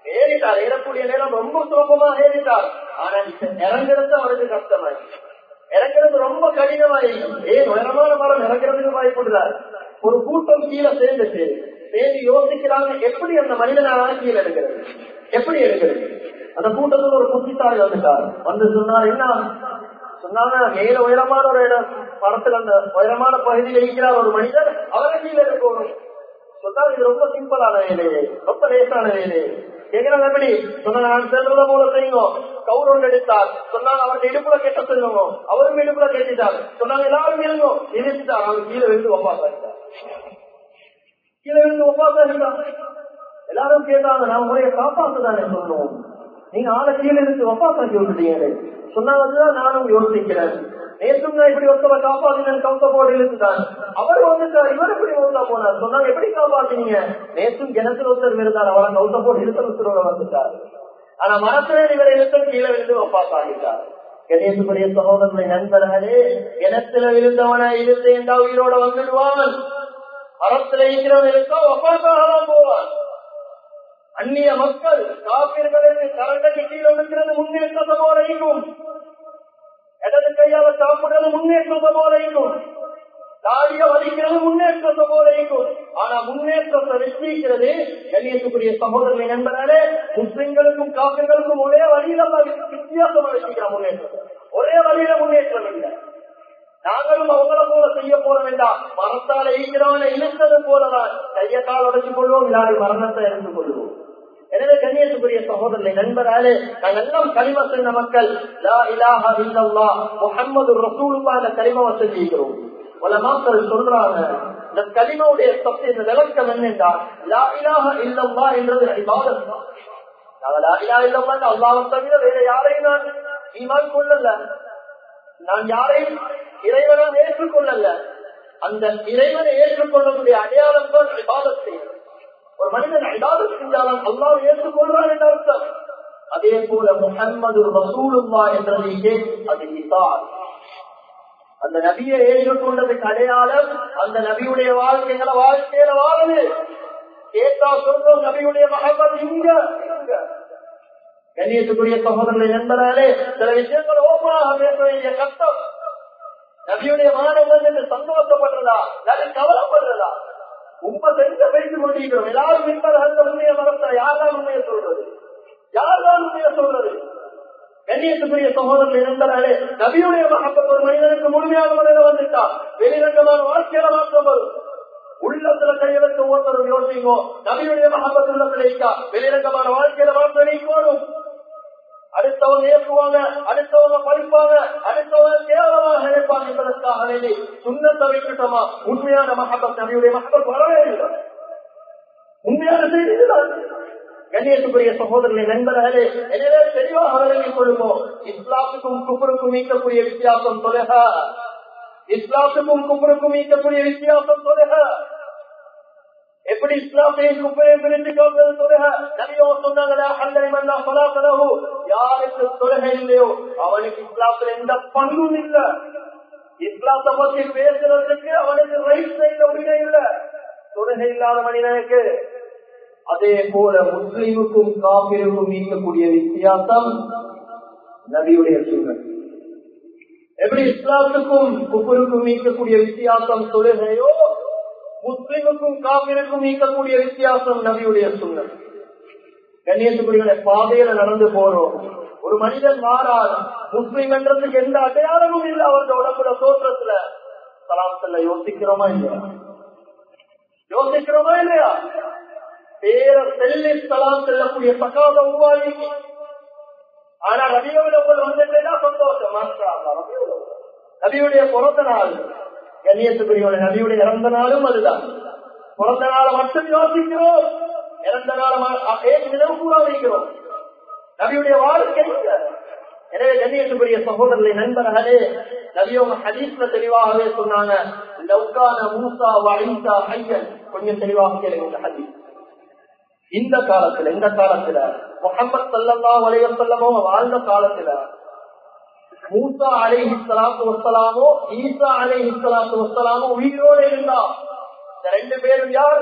ஏறிட்டார். ஏறக்கூடிய நேரம் ரொம்ப சோகமாக ஏறிட்டார். ஆனா இறங்குறது அவருக்கு கஷ்டமாயி. இறங்குறது ரொம்ப கடினமாயி. ஏன் உயரமான மரம் இறங்குறதுக்கு வாய்ப்புடுறார் ஒரு கூட்டம் கீழே சேர்ந்துச்சு சேர்ந்து யோசிக்கிறாங்க எப்படி அந்த மனிதனால கீழே எடுக்கிறது? எப்படி எடுக்கிறது? அந்த கூட்டத்தில் ஒரு புத்திசாலி வந்துட்டார். வந்து சொன்னார் என்ன? சொன்னாங்க மேல உயரமான ஒரு இடம். மரத்துல அந்த உயரமான பகுதியில் இருக்கிறார் ஒரு மனிதர் அவரை கீழே எடுக்கணும். சொன்னாங்க இது ரொம்ப சிம்பிளான வேலையே ரொம்ப லேசான வேலையே கேட்கிறாங்க எப்படி சொன்னாங்க நான் செல்றத போல செய்யுங்க. கௌரவம் எடுத்தார். சொன்னாங்க அவருக்கு இடுப்புல கேட்ட சொல்லுங்க. அவரும் இடுப்புல கேட்டுட்டார். சொன்னாங்க எல்லாரும் இருங்க. இருந்துட்டார் அவங்க கீழே விழுந்து ஒப்பாசாரிட்டார் கீழே விழுந்து ஒப்பாசாரிட்டார் எல்லாரும் கேட்டாங்க நான் முறையை காப்பாத்து தானே சொல்லுவோம் நீங்க ஆளை கீழே இருந்து ஒப்பாசாக்கி விட்டுட்டீங்க சொன்னாங்கதான் நானும் யோசிக்கிறேன். நேற்றும் இப்படி ஒருத்தவரை காப்பாத்தினேன் கவுத்த போட்டு இழுத்துட்டான் அவர் வந்துட்டார் இவர் எப்படி ஒருத்தா போனார். சொன்னாங்க எப்படி காப்பாத்தினீங்க? நேற்றும் கிணத்துல ஒருத்தர் இருந்தார். அவரை கவுத்த போட்டு இழுத்த ஒருத்தரோட வந்துட்டார். ஆனா மனசுல இவரை இழுத்த கீழே விழுந்து ஒப்பாசாகிட்டார் கணேசுடைய சகோதரனை நண்பர்களே கிணத்துல விழுந்தவனை இருந்து எந்த உயிரோட வந்துடுவான். மரத்துல இருக்கிறவன் இருக்கா ஒப்பாசாகலாம் போவான். அந்நிய மக்கள் காப்பீர்களுக்கு கரண்டை கீழே விழுக்கிறது முன்னேற்றத்தை இருக்கும். இடது கையால சாப்பிடுறது முன்னேற்றத்தை போல இருக்கும். தாடிய வலிக்கிறது முன்னேற்றத்தை போல இருக்கும். ஆனா முன்னேற்றத்தை வெற்றிக்கிறது கண்ணியத்துக்குரிய சகோதரர்கள் என்பதாலே முஸ்லிம்களுக்கும் காப்பீர்களுக்கும் ஒரே வழியில வித்தியாசம் வச்சுக்கிற முன்னேற்றம் ஒரே வழியில முன்னேற்றம் இல்லை. நாங்களும் அவங்கள போல செய்ய போற வேண்டாம் மரத்தால ஈக்கிறவனை இழுத்தது போலதான். கையத்தால் உடைச்சு கொள்வோம் இல்லாத மரணத்தை எடுத்துக் கொள்வோம். எனவே கண்ணியத்துக்குரிய சகோதரனை நண்பராலே நாங்கள் எல்லாம் களிம சொன்ன மக்கள். லா இலாஹா இல்லல்லா முஹம்மது ரசூலுல்லா என்ற களிம செஞ்சிருக்கிறோம் பல மக்கள் சொல்றாங்க இந்த களிமாவுடைய சத்து இந்த விளக்கம் என்னென்றால் லா இலாஹா இல்லல்லா என்றது இபாதத். நாங்கள் லா இலாஹா இல்லல்லா அல்லாஹ் தவிர வேற யாரையும் நான் ஈமான் கொள்ளல. நான் யாரையும் இறைவனால் ஏற்றுக்கொள்ளல. அந்த இறைவனை ஏற்றுக்கொள்ளக்கூடிய அடையாளம் தான் இபாதத் ஒரு மனிதன் இபாதத் செஞ்சாலும் அல்லாஹ் ஏற்றுக்கொள்றான் என்று அர்த்தம். அதே போல முகம்மது ரசூலுல்லா என்றதை அது இசார் அந்த நபியை ஏற்றுக்கொண்டதுக்கு அடையாளம் அந்த நபியுடைய வாழ்க்கைகளை வாழ்க்கையில வாழது. கேட்டா சொல்றோம் நபியுடைய மகமது இங்க. கண்ணியத்துக்குரிய சகோதரர்களை நண்பராலே சில விஷயங்கள் ஓப்பனாக பேச வேண்டிய கஷ்டம். நபியுடைய மாணவர்கள் என்று சந்தோஷப்படுறதா? நபி கவலைப்படுறதா? உண்மை தெரிந்த பேசிக் கொண்டிருக்கிறோம். எல்லாரும் என்பது உண்மையை மறந்த யார்தான் உண்மையை சொல்றது? யார்தான் உண்மையை சொல்றது? கண்ணியத்துக்குரிய சகோதரர்கள் இருந்தாலே நபியுடைய மகப்பத் ஒரு மனிதனுக்கு முழுமையான முறையில் வந்துட்டா வெளிரங்கமான வாழ்க்கையில மாற்றம் வரும் உள்ளத்துல கையை வச்சு ஒவ்வொருத்தரும் யோசிங்கோ நபியுடைய மகப்பத் உள்ளத்துல இருக்கா? வெளிரங்கமான வாழ்க்கையில மாற்றம் நீக்கணும் அடுத்தவங்க ஏற்றுவாங்க அடுத்தவங்க படிப்பாங்க அடுத்தவங்க கேவலமாக நினைப்பாங்க என்பதற்காக வேண்டி சுண்ணத்தை வைக்கட்டோமா? உண்மையான மகப்பத் நபியுடைய மகப்பத் வரவே இல்லை. உண்மையான செய்தி இதுதான். கண்ணியத்துக்குரிய சகோதரர்களை நண்பர்களே எனவே தெளிவாக விளங்கிக் கொள்ளுவோம் இஸ்லாத்துக்கும் குப்பருக்கும் ஈக்கக்கூடிய வித்தியாசம் தொலைக. இஸ்லாத்துக்கும் குப்பருக்கும் ஈக்கக்கூடிய வித்தியாசம் தொலைக. எப்படி இஸ்லாத்தையும் குப்பையும் பிரித்து கொள்வது தொழுக? நபியோ சொன்னாங்களா அல்லது மன்னா யாருக்கு தொழுகை இல்லையோ அவனுக்கு இஸ்லாத்துல எந்த பங்கும் இல்ல. இஸ்லாத்தை பத்தி பேசுறதுக்கு அவனுக்கு ரைட் சைட்ல உரிமை இல்ல. தொழுகை இல்லாத மனிதனுக்கு. அதே போல முஸ்லீமுக்கும் காப்பிருக்கும் நீக்கக்கூடிய வித்தியாசம் நபியுடைய சூழல் எப்படி இஸ்லாத்துக்கும் குப்பருக்கும் நீக்கக்கூடிய வித்தியாசம் தொழுகையோ முஸ்லிமுக்கும் காபிருக்கும் நீக்கக்கூடிய வித்தியாசம் நபியுடைய சூழல் கண்ணியத்துக்குரிய பாதையில நடந்து போறோம். ஒரு மனிதன் மாறால் முஸ்லிம் என்றதுக்கு எந்த அடையாளமும் இல்லை அவருடைய உடம்புல தோற்றத்துல. சலாமத்துல யோசிக்கிறோமா இல்லையா? யோசிக்கிறோமா இல்லையா? பேர செல்லி சலாம் செல்லக்கூடிய சகாத உருவாகி ஆனா நபியோட வந்துட்டா சந்தோஷம். நபியுடைய பிறந்த நாள். கண்ணியத்துக்குரிய நபியுடைய இறந்த நாளும் அதுதான். பிறந்த நாளை மட்டும் யோசிக்கிறோம். இறந்த நாளை நினைவு கூட வைக்கிறோம். நபியுடைய வாழ்க்கை எனவே கண்ணியத்துக்குரிய சகோதரர்களை நண்பர்களே நபியோக ஹதீஸ்ல தெளிவாகவே சொன்னாங்க கொஞ்சம் தெளிவாக கேளுங்க இந்த ஹதீஸ். இந்த காலத்துல இந்த காலத்துல முகமது சல்லா வலையசல்லமோ வாழ்ந்த காலத்துல மூசா அலை இஸ்லாத்து வசலாமோ ஈசா அலை இஸ்லாத்து வசலாமோ உயிரோடு இருந்தா இந்த ரெண்டு பேரும் யார்?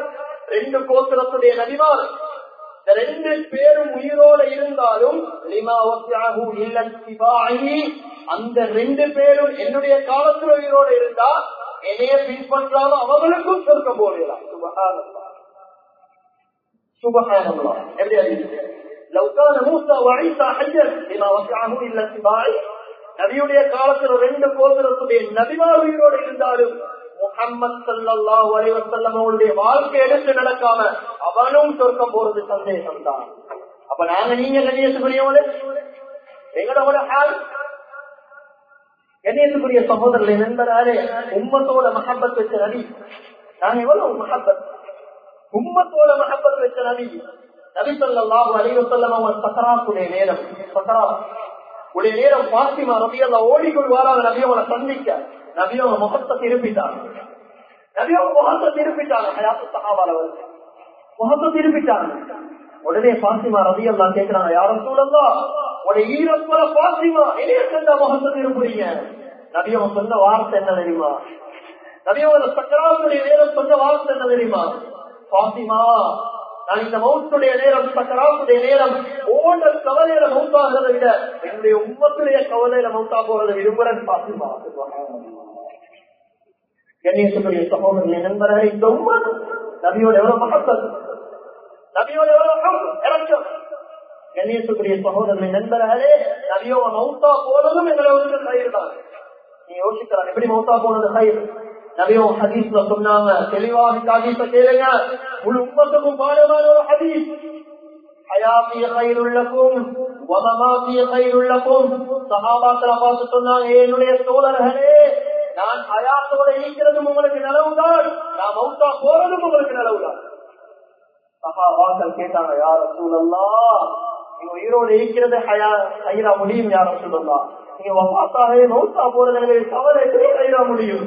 ரெண்டு கோத்திரத்துடைய நபிமார். இந்த ரெண்டு பேரும் உயிரோடு இருந்தாலும் அந்த ரெண்டு பேரும் என்னுடைய காலத்தில் உயிரோடு இருந்தா என்னைய பின்பற்றாலும் அவர்களுக்கும் சொர்க்க போடலாம் சுபகானந்தா சுபகானந்தா எப்படி அறிவிச்சு லவ்கான மூசா வழிசா ஐயர் லீமா வசியாகும் இல்ல சிவாய் நபியுடைய காலத்தில் ரெண்டு கோபுரத்துடைய நபிமார் இருந்தாலும் முகம்மது சல்லாஹ் அலைவசல்லம் அவருடைய வாழ்க்கை எடுத்து நடக்காம அவனும் சொர்க்கம் போறது சந்தேகம் தான் அப்ப நாங்க நீங்க கண்ணியத்துக்குரியவங்களே எங்களோட ஹால் கண்ணியத்துக்குரிய சகோதரர்கள் நண்பராலே உம்மத்தோட மகப்பத் வச்ச நபி. நாங்க எவ்வளவு மகப்பத் உம்மத்தோட மகப்பத் வச்ச நபி. நபி சொல்லாஹ் அலைவசல்லம் அவன் சக்கராக்குடைய நேரம். சக்கரா. உடைய நேரம் பாத்திமா நபி அல்ல வாராங்க நபி அவங்களை சந்திக்க. நபி அவங்க முகத்தை திருப்பிட்டாங்க நபி அவங்க முகத்தை திருப்பிட்டாங்க ஹயாத்து சகாபால வந்து முகத்தை திருப்பிட்டாங்க உடனே பாத்திமா ரபியல்லா கேட்கிறாங்க யாரும் சூழல்லா உடைய ஈரப்போல பாத்திமா இணைய சென்ற முகத்தை திருப்புறீங்க. நபி அவன் சொன்ன வார்த்தை என்ன தெரியுமா? நபி அவன் சக்கராவுடைய நேரம் சொன்ன வார்த்தை என்ன தெரியுமா? பாத்திமா நான் இந்த மௌத்துடைய நேரம் சக்கராத்துடைய நேரம் ஓட கவலையில மௌத்தாகிறத விட என்னுடைய உம்மத்துடைய கவலையில மௌத்தா போறதை விரும்புறேன் பாத்திமா. கணேசனுடைய சகோதரனை நண்பர்களே இந்த உம்மத் நபியோட எவ்வளவு மகத்தல்? நபியோட எவ்வளவு இறக்கம். கணேசனுடைய சகோதரனை நண்பர்களே நபியோட மௌத்தா போனதும் எங்களை வந்து கயிறு தான். நீ யோசிக்கிறான் எப்படி மௌத்தா போனது கயிறு நபியோ ஹதீஸ்ல சொன்னாங்க தெளிவாக ஹதீஸ கேளுங்க. முழு உம்மத்துக்கும் பாடமான ஒரு ஹதீஸ். என்னுடைய தோழர்களே நான் ஹயாத்தோட ஈக்கிறதும் உங்களுக்கு நலவுதான். நான் மௌத்தா போறதும் உங்களுக்கு நலவுதான். சகாபாக்கள் கேட்டாங்க யார சூழல்லா நீங்க உயிரோடு ஈக்கிறது ஹயா முடியும் யார சூழல்லா நீங்க வப்பாத்தாகவே போறது கவலை எப்படி முடியும்?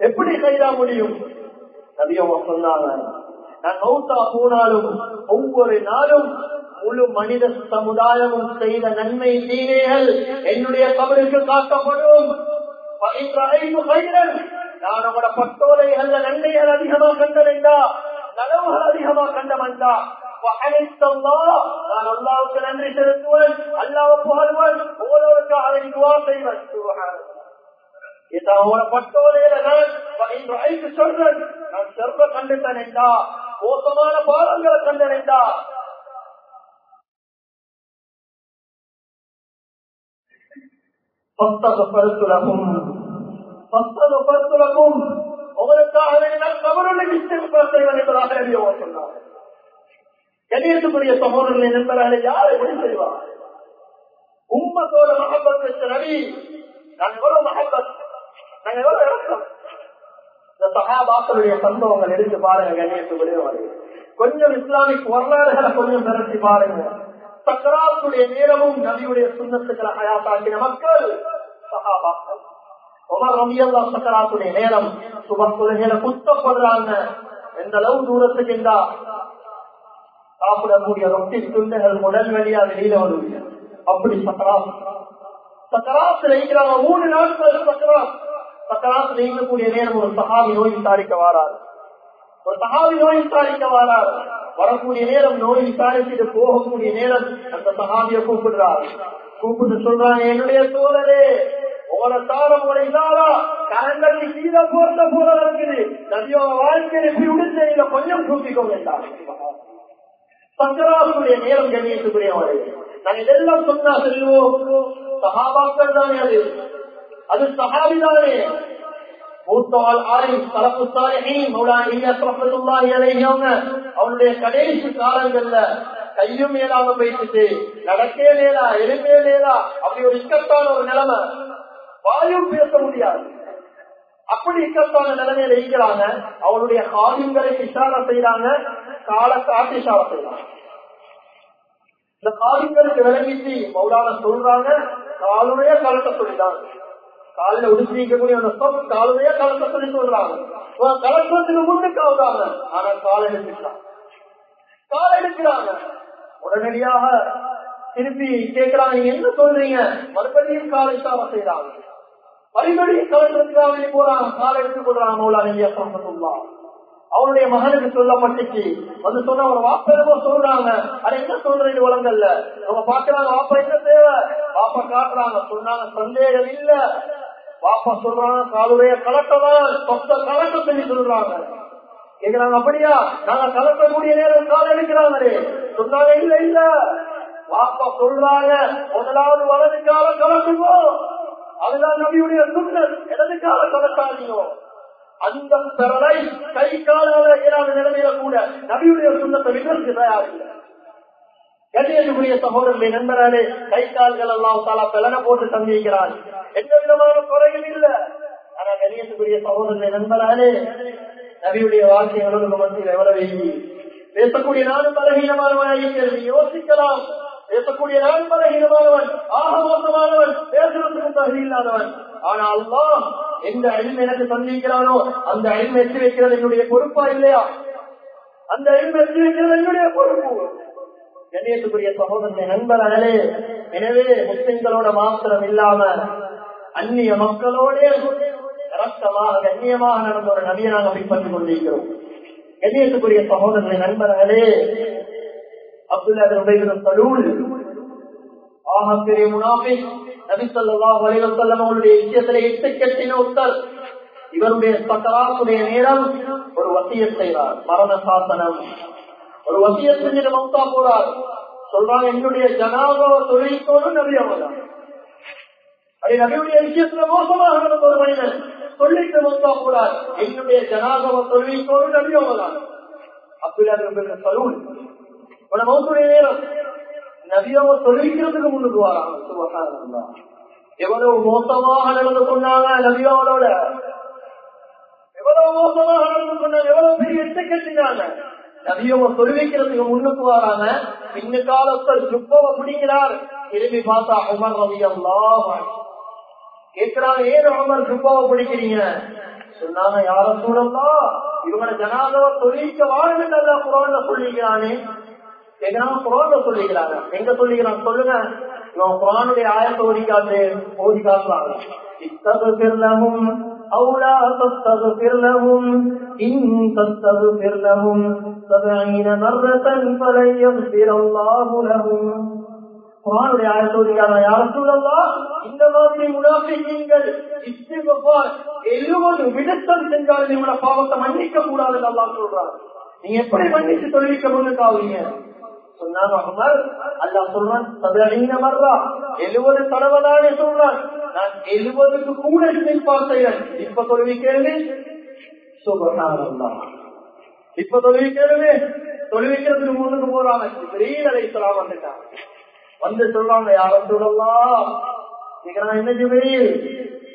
எப்படி கைதா முடியும்? நபியவங்க சொன்னாங்க நான் போனாலும் ஒவ்வொரு நாளும் முழு மனித சமுதாயமும் செய்த நன்மை தீனைகள் என்னுடைய கபருக்கு காக்கப்படும் நான் உங்களோட அல்ல நன்மைகள் அதிகமா கண்டடைந்தா நனவுகள் அதிகமா கண்டமண்டா அல்லாவுக்கு நன்றி செலுத்துவன் அல்லாவை புகழ்வன் உங்களுக்காக அதை துவா செய்வன் சொல்றேன் நான் செல்வ கண்டுட்டேன்டா மோசமான பாலங்களை கண்டனேண்டா பருத்துலகும் பருத்துலகும் உங்களுக்காக சொன்னார். கணியத்துக்குரிய சகோதரர்களை நண்பர்களை யாரை எப்படி செய்வார்? உம்மத்தோட மகப்பத் ரவி நான் எவ்வளவு மகப்பத் நாங்க எவ்வளவு இறக்கம் இந்த சகாபாக்களுடைய சம்பவங்கள் எடுத்து பாருங்க கண்ணியத்துக்குரிய கொஞ்சம் இஸ்லாமிக் வரலாறுகளை கொஞ்சம் நிரப்பி பாருங்க. சக்கராத்துடைய நேரமும் நபியுடைய சுண்ணத்துக்களை ஹயாத்தாக்கின மக்கள் சகாபாக்கள். உமர் ரமியல்லா சக்கராத்துடைய நேரம் சுபத்துலகையில குத்தப்படுறாங்க. எந்த அளவு தூரத்துக்கு இருந்தா சாப்பிடக்கூடிய ரொட்டி துண்டுகள் உடல் வழியா வெளியில வருவீங்க அப்படி சக்கராத். சக்கராத்துல இருக்கிறாங்க மூணு நாட்கள் சக்கராத். சக்கராத்துல இருக்கக்கூடிய நேரம் ஒரு சகாவி நோய் விசாரிக்க வாராது ஒரு சகாவி நோய் விசாரிக்க வரார். வரக்கூடிய நேரம் நோய் விசாரிச்சுட்டு போகக்கூடிய நேரம் அந்த சகாவிய கூப்பிடுறார். கூப்பிட்டு சொல்றாங்க என்னுடைய தோழரே உங்களோட தாரம் உங்களை இதாரா கரண்டடி கீழே போட்ட போல இருக்குது. நதியோட வாழ்க்கையில இப்படி விடுச்ச கொஞ்சம் தூக்கிக்கோங்க என்றார். சங்கராசுடைய நேரம் கண்ணியத்துக்குரியவரை நாங்க இதெல்லாம் சொன்னா சொல்லுவோம் சகாபாக்கள் தானே அது. அது சகாபிதானே மூத்தவாள் ஆரின் தலப்பு சாலையின் அவனுடைய கடைசி காலங்கள்ல கையும் மேலாம போயிட்டு நடக்கே மேலா எருமே மேலா அப்படி ஒரு இக்கட்டான ஒரு நிலைமை. வாயும் பேச முடியாது. அப்படி இக்கட்டான நிலைமையில இருக்கிறாங்க. அவளுடைய காரியங்களை இஷாரா செய்யறாங்க கால காட்டு இஷாரா செய்யறாங்க இந்த காரியங்களுக்கு விளங்கிட்டு மௌலான சொல்றாங்க காலுடைய கலக்க சொல்லிதான் காலில உடுத்திக்கக்கூடிய அந்த சொல் காலையே கலக்க சொல்லி சொல்றாங்க கலக்கத்துக்கு முன்னு காவுறாங்க ஆனா காலை எடுத்துக்கிறாங்க காலை எடுக்கிறாங்க. உடனடியாக திருப்பி கேட்கிறாங்க நீங்க என்ன சொல்றீங்க? மறுபடியும் காலை சாவ செய்யறாங்க மறுபடியும் கலக்கிறதுக்காக போறாங்க. காலை எடுத்துக் கொள்றாங்க சொன்ன சொல்வான் அவனுடைய மகனுக்கு சொல்லப்பட்டுச்சு. அது சொன்ன ஒரு வாப்பெருமோ சொல்றாங்க. அது என்ன சொல்றது வளங்கல்ல அவங்க பாக்குறாங்க வாப்பா என்ன தேவை? வாப்பா காட்டுறாங்க சொன்னாங்க சந்தேகம் இல்ல. பாப்பா சொல்றான் காலுடைய கலட்டதான் சொந்த கலட்ட சொல்லி சொல்றாங்க. கேக்குறாங்க அப்படியா? நாங்க கலட்டக்கூடிய நேரம் கால எடுக்கிறாங்களே சொன்னாங்க இல்ல இல்ல. வாப்பா சொல்றாங்க முதலாவது வலது கால அதுதான் நபியுடைய சுண்ணல் இடது கால கலக்காதீங்க. அந்த பெறலை கை காலால இயலாத நிலைமையில கூட நபியுடைய சுண்ணத்தை விடுவதற்கு தயாரில்லை கண்ணியத்துக்குரிய சகோதரர்களை நண்பராலே கை கால்கள் எல்லாம் தாலா பலன போட்டு தந்திருக்கிறார். எந்த விதமான குறையும் இல்ல. ஆனா கண்ணியத்துக்குரிய சகோதரர்களை நண்பராலே நபியுடைய வாழ்க்கைகளோடு மத்தியில் எவ்வளவு பேசக்கூடிய நானும் பலகீனமானவன் யோசிக்கலாம். பேசக்கூடிய நானும் பலகீனமானவன் ஆக மோசமானவன் பேசுறதுக்கு தகுதி இல்லாதவன். ஆனா அல்லா எந்த அழிமை எனக்கு தந்திருக்கிறானோ அந்த அழிமை எத்தி வைக்கிறது என்னுடைய பொறுப்பா இல்லையா? அந்த அழிமை எத்தி வைக்கிறது என்னுடைய பொறுப்பு. கண்ணியத்துக்குரிய சகோதரனை நண்பர்களே எனவே முஸ்லிம்களோட மாத்திரம் இல்லாம அந்நிய மக்களோட ரத்தமாக கண்ணியமாக நடந்த ஒரு நபியை நாங்கள் பின்பற்றிக் கொண்டிருக்கிறோம். கண்ணியத்துக்குரிய சகோதரனை நண்பர்களே அப்துல்லா சலூல் ஆக பெரிய முனாபி நபி சொல்லா வலைவசல்லம் அவருடைய விஷயத்திலே இட்டு கட்டின ஒருத்தர் இவருடைய சக்கராத்துடைய நேரம் ஒரு வசிய செய்கிறார் மரண சாசனம். ஒரு வசிய செஞ்சுட்டு மௌத்தா போறார் சொல்றாங்க என்னுடைய ஜனாதோ தொழில்கோடு நிறைய அவர்தான் அது நபியுடைய விஷயத்துல மோசமாக நடந்த ஒரு மனிதன் சொல்லிட்டு மௌத்தா போறார் என்னுடைய ஜனாதவ தொழில்கோடு நிறைய அவர்தான் அப்துல்லா சலூல் உன மௌத்துடைய நேரம். நபியாவ தொழில்கிறதுக்கு முன்னுக்கு வராங்க எவ்வளவு மோசமாக நடந்து கொண்டாங்க நபியாவோட எவ்வளவு மோசமாக நடந்து கொண்டாங்க எவ்வளவு பெரிய கட்டினாங்க நபியவ தொழுவிக்கிறதுக்கு முன்னுக்கு வராம இந்த காலத்தில் சுப்பவ பிடிக்கிறார் திரும்பி பார்த்தா உமர் ரவி எல்லாம் கேட்கிறாங்க ஏன் உமர் சுப்பவ பிடிக்கிறீங்க சொன்னாங்க யார சூழல்லாம் இவங்க ஜனாதவ தொழிலிக்க வாழ்ந்து குரான்ல சொல்லிக்கிறானே. எங்கனாலும் குரான்ல சொல்லிக்கிறாங்க? எங்க சொல்லிக்கிறாங்க சொல்லுங்க. இவன் குரானுடைய ஆயத்தை ஓடி காட்டு ஓடி காட்டுறாங்க இத்தகு أو لا تستغفر لهم إن تستغفر لهم سبعين مرة فلن يغفر الله لهم குரானுடைய ஆயத்தோடிக்கான யார சூழல்லாம் இந்த மாதிரி முனாபிக்கீங்கள் இஸ்திகபார் எழுபது விடத்தல் செஞ்சாலும் இவங்கள பாவத்தை மன்னிக்க கூடாது அல்லா சொல்றாங்க நீங்க எப்படி மன்னிச்சு தொழிலிக்க முன்னுக்காவீங்க சொன்னாங்க அமர் அல்லா சொல்றான் சதீன மர்றா எழுபது தடவை தானே சொல்றான் நான் எழுபதுக்கு கூட எதிர்பார்த்தேன் இப்ப தொழுவி கேள்வி சுபகானந்தா இப்ப தொழுவி கேள்வி தொழுவிக்கிறதுக்கு முன்னுக்கு போறாங்க. பெரிய அலை சொல்லாம வந்துட்டாங்க. வந்து சொல்றாங்க யாரும் சொல்லலாம் என்ன ஜிபிரியில்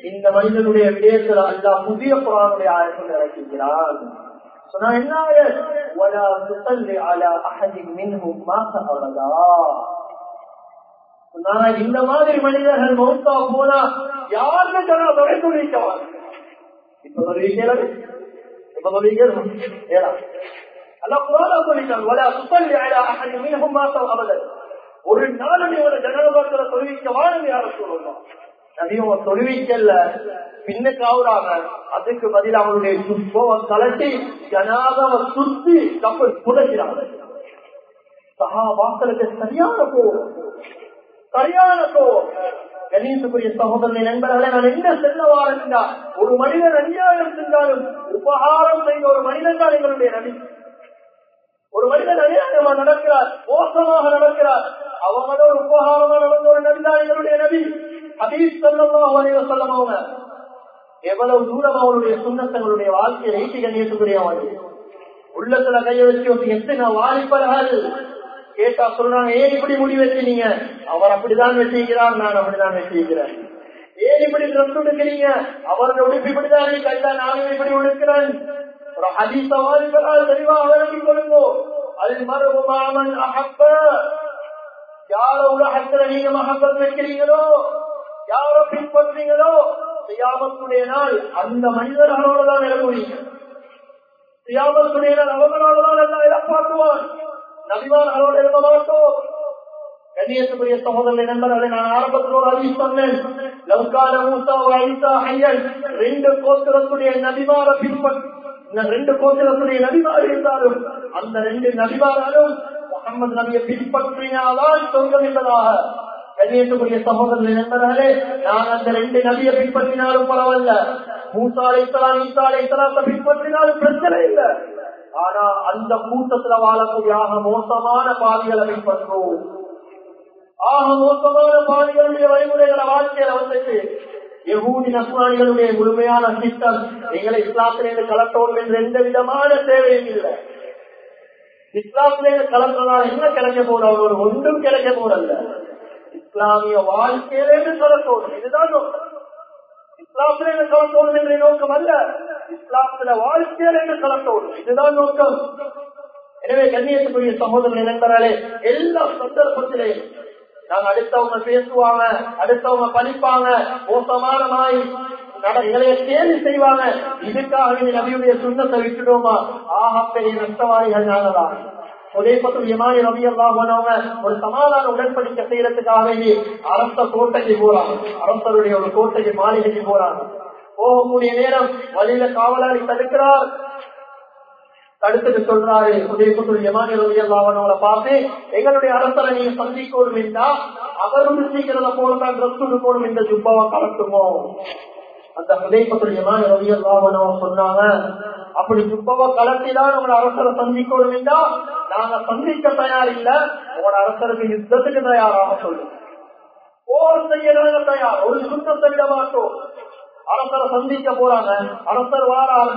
இந்த மனிதனுடைய விடயத்தில் அல்லா புதிய குரானுடைய ஆயத்தில் இறக்கிறான் சொன்னா என்ன நான் இந்த மாதிரி மனிதர்கள் மௌத்தா போனா யாருமே சொன்னா தொடர்பு வைக்கவாங்க இப்ப சொல்லுவீங்களா இப்ப சொல்லுவீங்களா ஏடா. ஒரு நாளும் இவரை ஜனநாயகத்துல தொழுவிக்க வாழும் யாரும் சொல்லணும் நதியும் தொழுவிக்கல்ல பின்னுக்கு ஆகுறாங்க அதுக்கு பதில் அவனுடைய சுத்தோவை கலட்டி ஜனாதவ சுத்தி கப்பல் புதைக்கிறாங்க சகாபாக்களுக்கு சரியான போகும் சரியான கோவம் கணேசபுரிய சகோதரனை நண்பர்களை நான் என்ன செல்ல வாரா ஒரு மனிதன் அநியாயம் சென்றாலும் உபகாரம் செய்த ஒரு மனிதன் தான் எங்களுடைய நபி. ஒரு மனிதன் அநியாயமா நடக்கிறார் மோசமாக நடக்கிறார் அவங்களோட உபகாரமா நடந்த ஒரு நபிதான் எங்களுடைய நபி. அதீஸ் சொல்லமா சொல்லம் அவங்க எவ்வளவு தூரம் அவனுடைய சுண்ணத்தங்களுடைய வாழ்க்கையை ஈட்டி கண்ணியத்துக்குரிய வாழ்க்கை உள்ளத்துல கைய வச்சு எத்தனை வாய்ப்பர்கள் கேட்டா சொல்றாங்க ஏன் இப்படி முடி வச்சிருக்கீங்க அவர் அப்படிதான் வச்சிருக்கிறார் நான் அப்படிதான் வச்சிருக்கிறேன் ஏன் இப்படி ட்ரெஸ் உடுக்கிறீங்க? அவருடைய உடுப்பு இப்படிதான் கண்டா நானும் இப்படி உடுக்கிறேன். ஒரு ஹதீச வாய்ப்பதால் தெளிவாக விளக்கிக் கொள்ளுங்கோ அது மரபு அகப்ப யார உலகத்துல நீங்க மகப்பத் வைக்கிறீங்களோ? யார பின்பற்றீங்களோ சியாமத்துடைய நாள் அந்த மனிதர்களோட தான் இறங்குவீங்க. சியாமத்துடைய நாள் அவங்களோட தான் எல்லாம் இழப்பாக்குவான் நபிமார்களோடு இருக்க மாட்டோம் கண்ணியத்துக்குரிய சகோதரனை நண்பர்களை நான் ஆரம்பத்தில் ஒரு அறிவு சொன்னேன். லவுக்கான மூசா ஐசா ஐயன் ரெண்டு கோத்திரத்துடைய நபிமார பின்பற்ற ரெண்டு கோத்திரத்துடைய நபிமார் இருந்தாலும் அந்த ரெண்டு நபிமாரும் முகமது நபியை பின்பற்றினால்தான் சொர்க்கம் என்பதாக. கண்ணியத்துக்குரிய சகோதரர்கள் நண்பர்களே நான் அந்த ரெண்டு நபியை பின்பற்றினாலும் பரவாயில்ல. மூசா அலைத்தலாம் ஈசா அலைத்தலாத்தை பின்பற்றினாலும் பிரச்சனை இல்லை. ஆனா அந்த கூட்டத்துல வாழக்கூடிய ஆக மோசமான பாவிகளை பண்றோம் ஆக மோசமான பாவிகளுடைய வழிமுறைகளை வாழ்க்கையில வந்துட்டு யகூதி நஸ்மானிகளுடைய முழுமையான சிஸ்டம் எங்களை இஸ்லாத்திலிருந்து கலட்டோம் என்று எந்த விதமான தேவையும் இல்லை. இஸ்லாத்திலிருந்து கலந்ததால் என்ன கிடைக்க போற அவர் ஒன்றும் கிடைக்க போறல்ல இஸ்லாமிய வாழ்க்கையிலிருந்து கலட்டோம் இதுதான் இஸ்லாத்துல இஸ்லாத்திலிருந்து என்ற நோக்கம் அல்ல. இஸ்லாத்துல என்று கலந்தோள் இதுதான் நோக்கம். எனவே கண்ணியத்துக்குரிய சகோதரர்கள் நண்பர்களே எல்லா சந்தர்ப்பத்திலேயும் நாங்க அடுத்தவங்க பேசுவாங்க அடுத்தவங்க படிப்பாங்க மோசமான மாய் கேள்வி செய்வாங்க. இதுக்காகவே நபியுடைய சுண்ணத்தை விட்டுடுவோமா ஆஹா பெரிய நஷ்டவாதிகள் நாங்கதான். ஒரே பத்து எமானி ரவியல்லாமனவங்க ஒரு சமாதான உடன்படிக்கை செய்யறதுக்காக வேண்டி அரச கோட்டைக்கு போறாங்க. அரசருடைய ஒரு கோட்டைக்கு மாளிகைக்கு போறாங்க. போகக்கூடிய நேரம் வழியில காவலாளி தடுக்கிறார். தடுத்துட்டு சொல்றாரு உதயபுத்தூர் யமானி ரவியல்லாமனவங்களை பார்த்து எங்களுடைய அரசரை நீங்க சந்திக்கணும் என்றா அவரும் சீக்கிரத போலதான் ட்ரெஸ் உடுக்கணும் இந்த ஜுப்பாவை கலட்டுமோ அந்த உதயபுத்தூர் யமானி ரவியல்லாமனவங்க சொன்னாங்க அப்படி துப்பவ கலட்டிதான் உங்களை அரசரை சந்திக்கணும் என்றா நாங்க சந்திக்க தயார் இல்ல உங்களோட அரசருக்கு யுத்தத்துக்கு தயாராக சொல்லுங்க போர் செய்ய தயார். ஒரு சுத்தத்தை விட மாட்டோம். அரசரை சந்திக்க போறாங்க. அரசர் வாரால்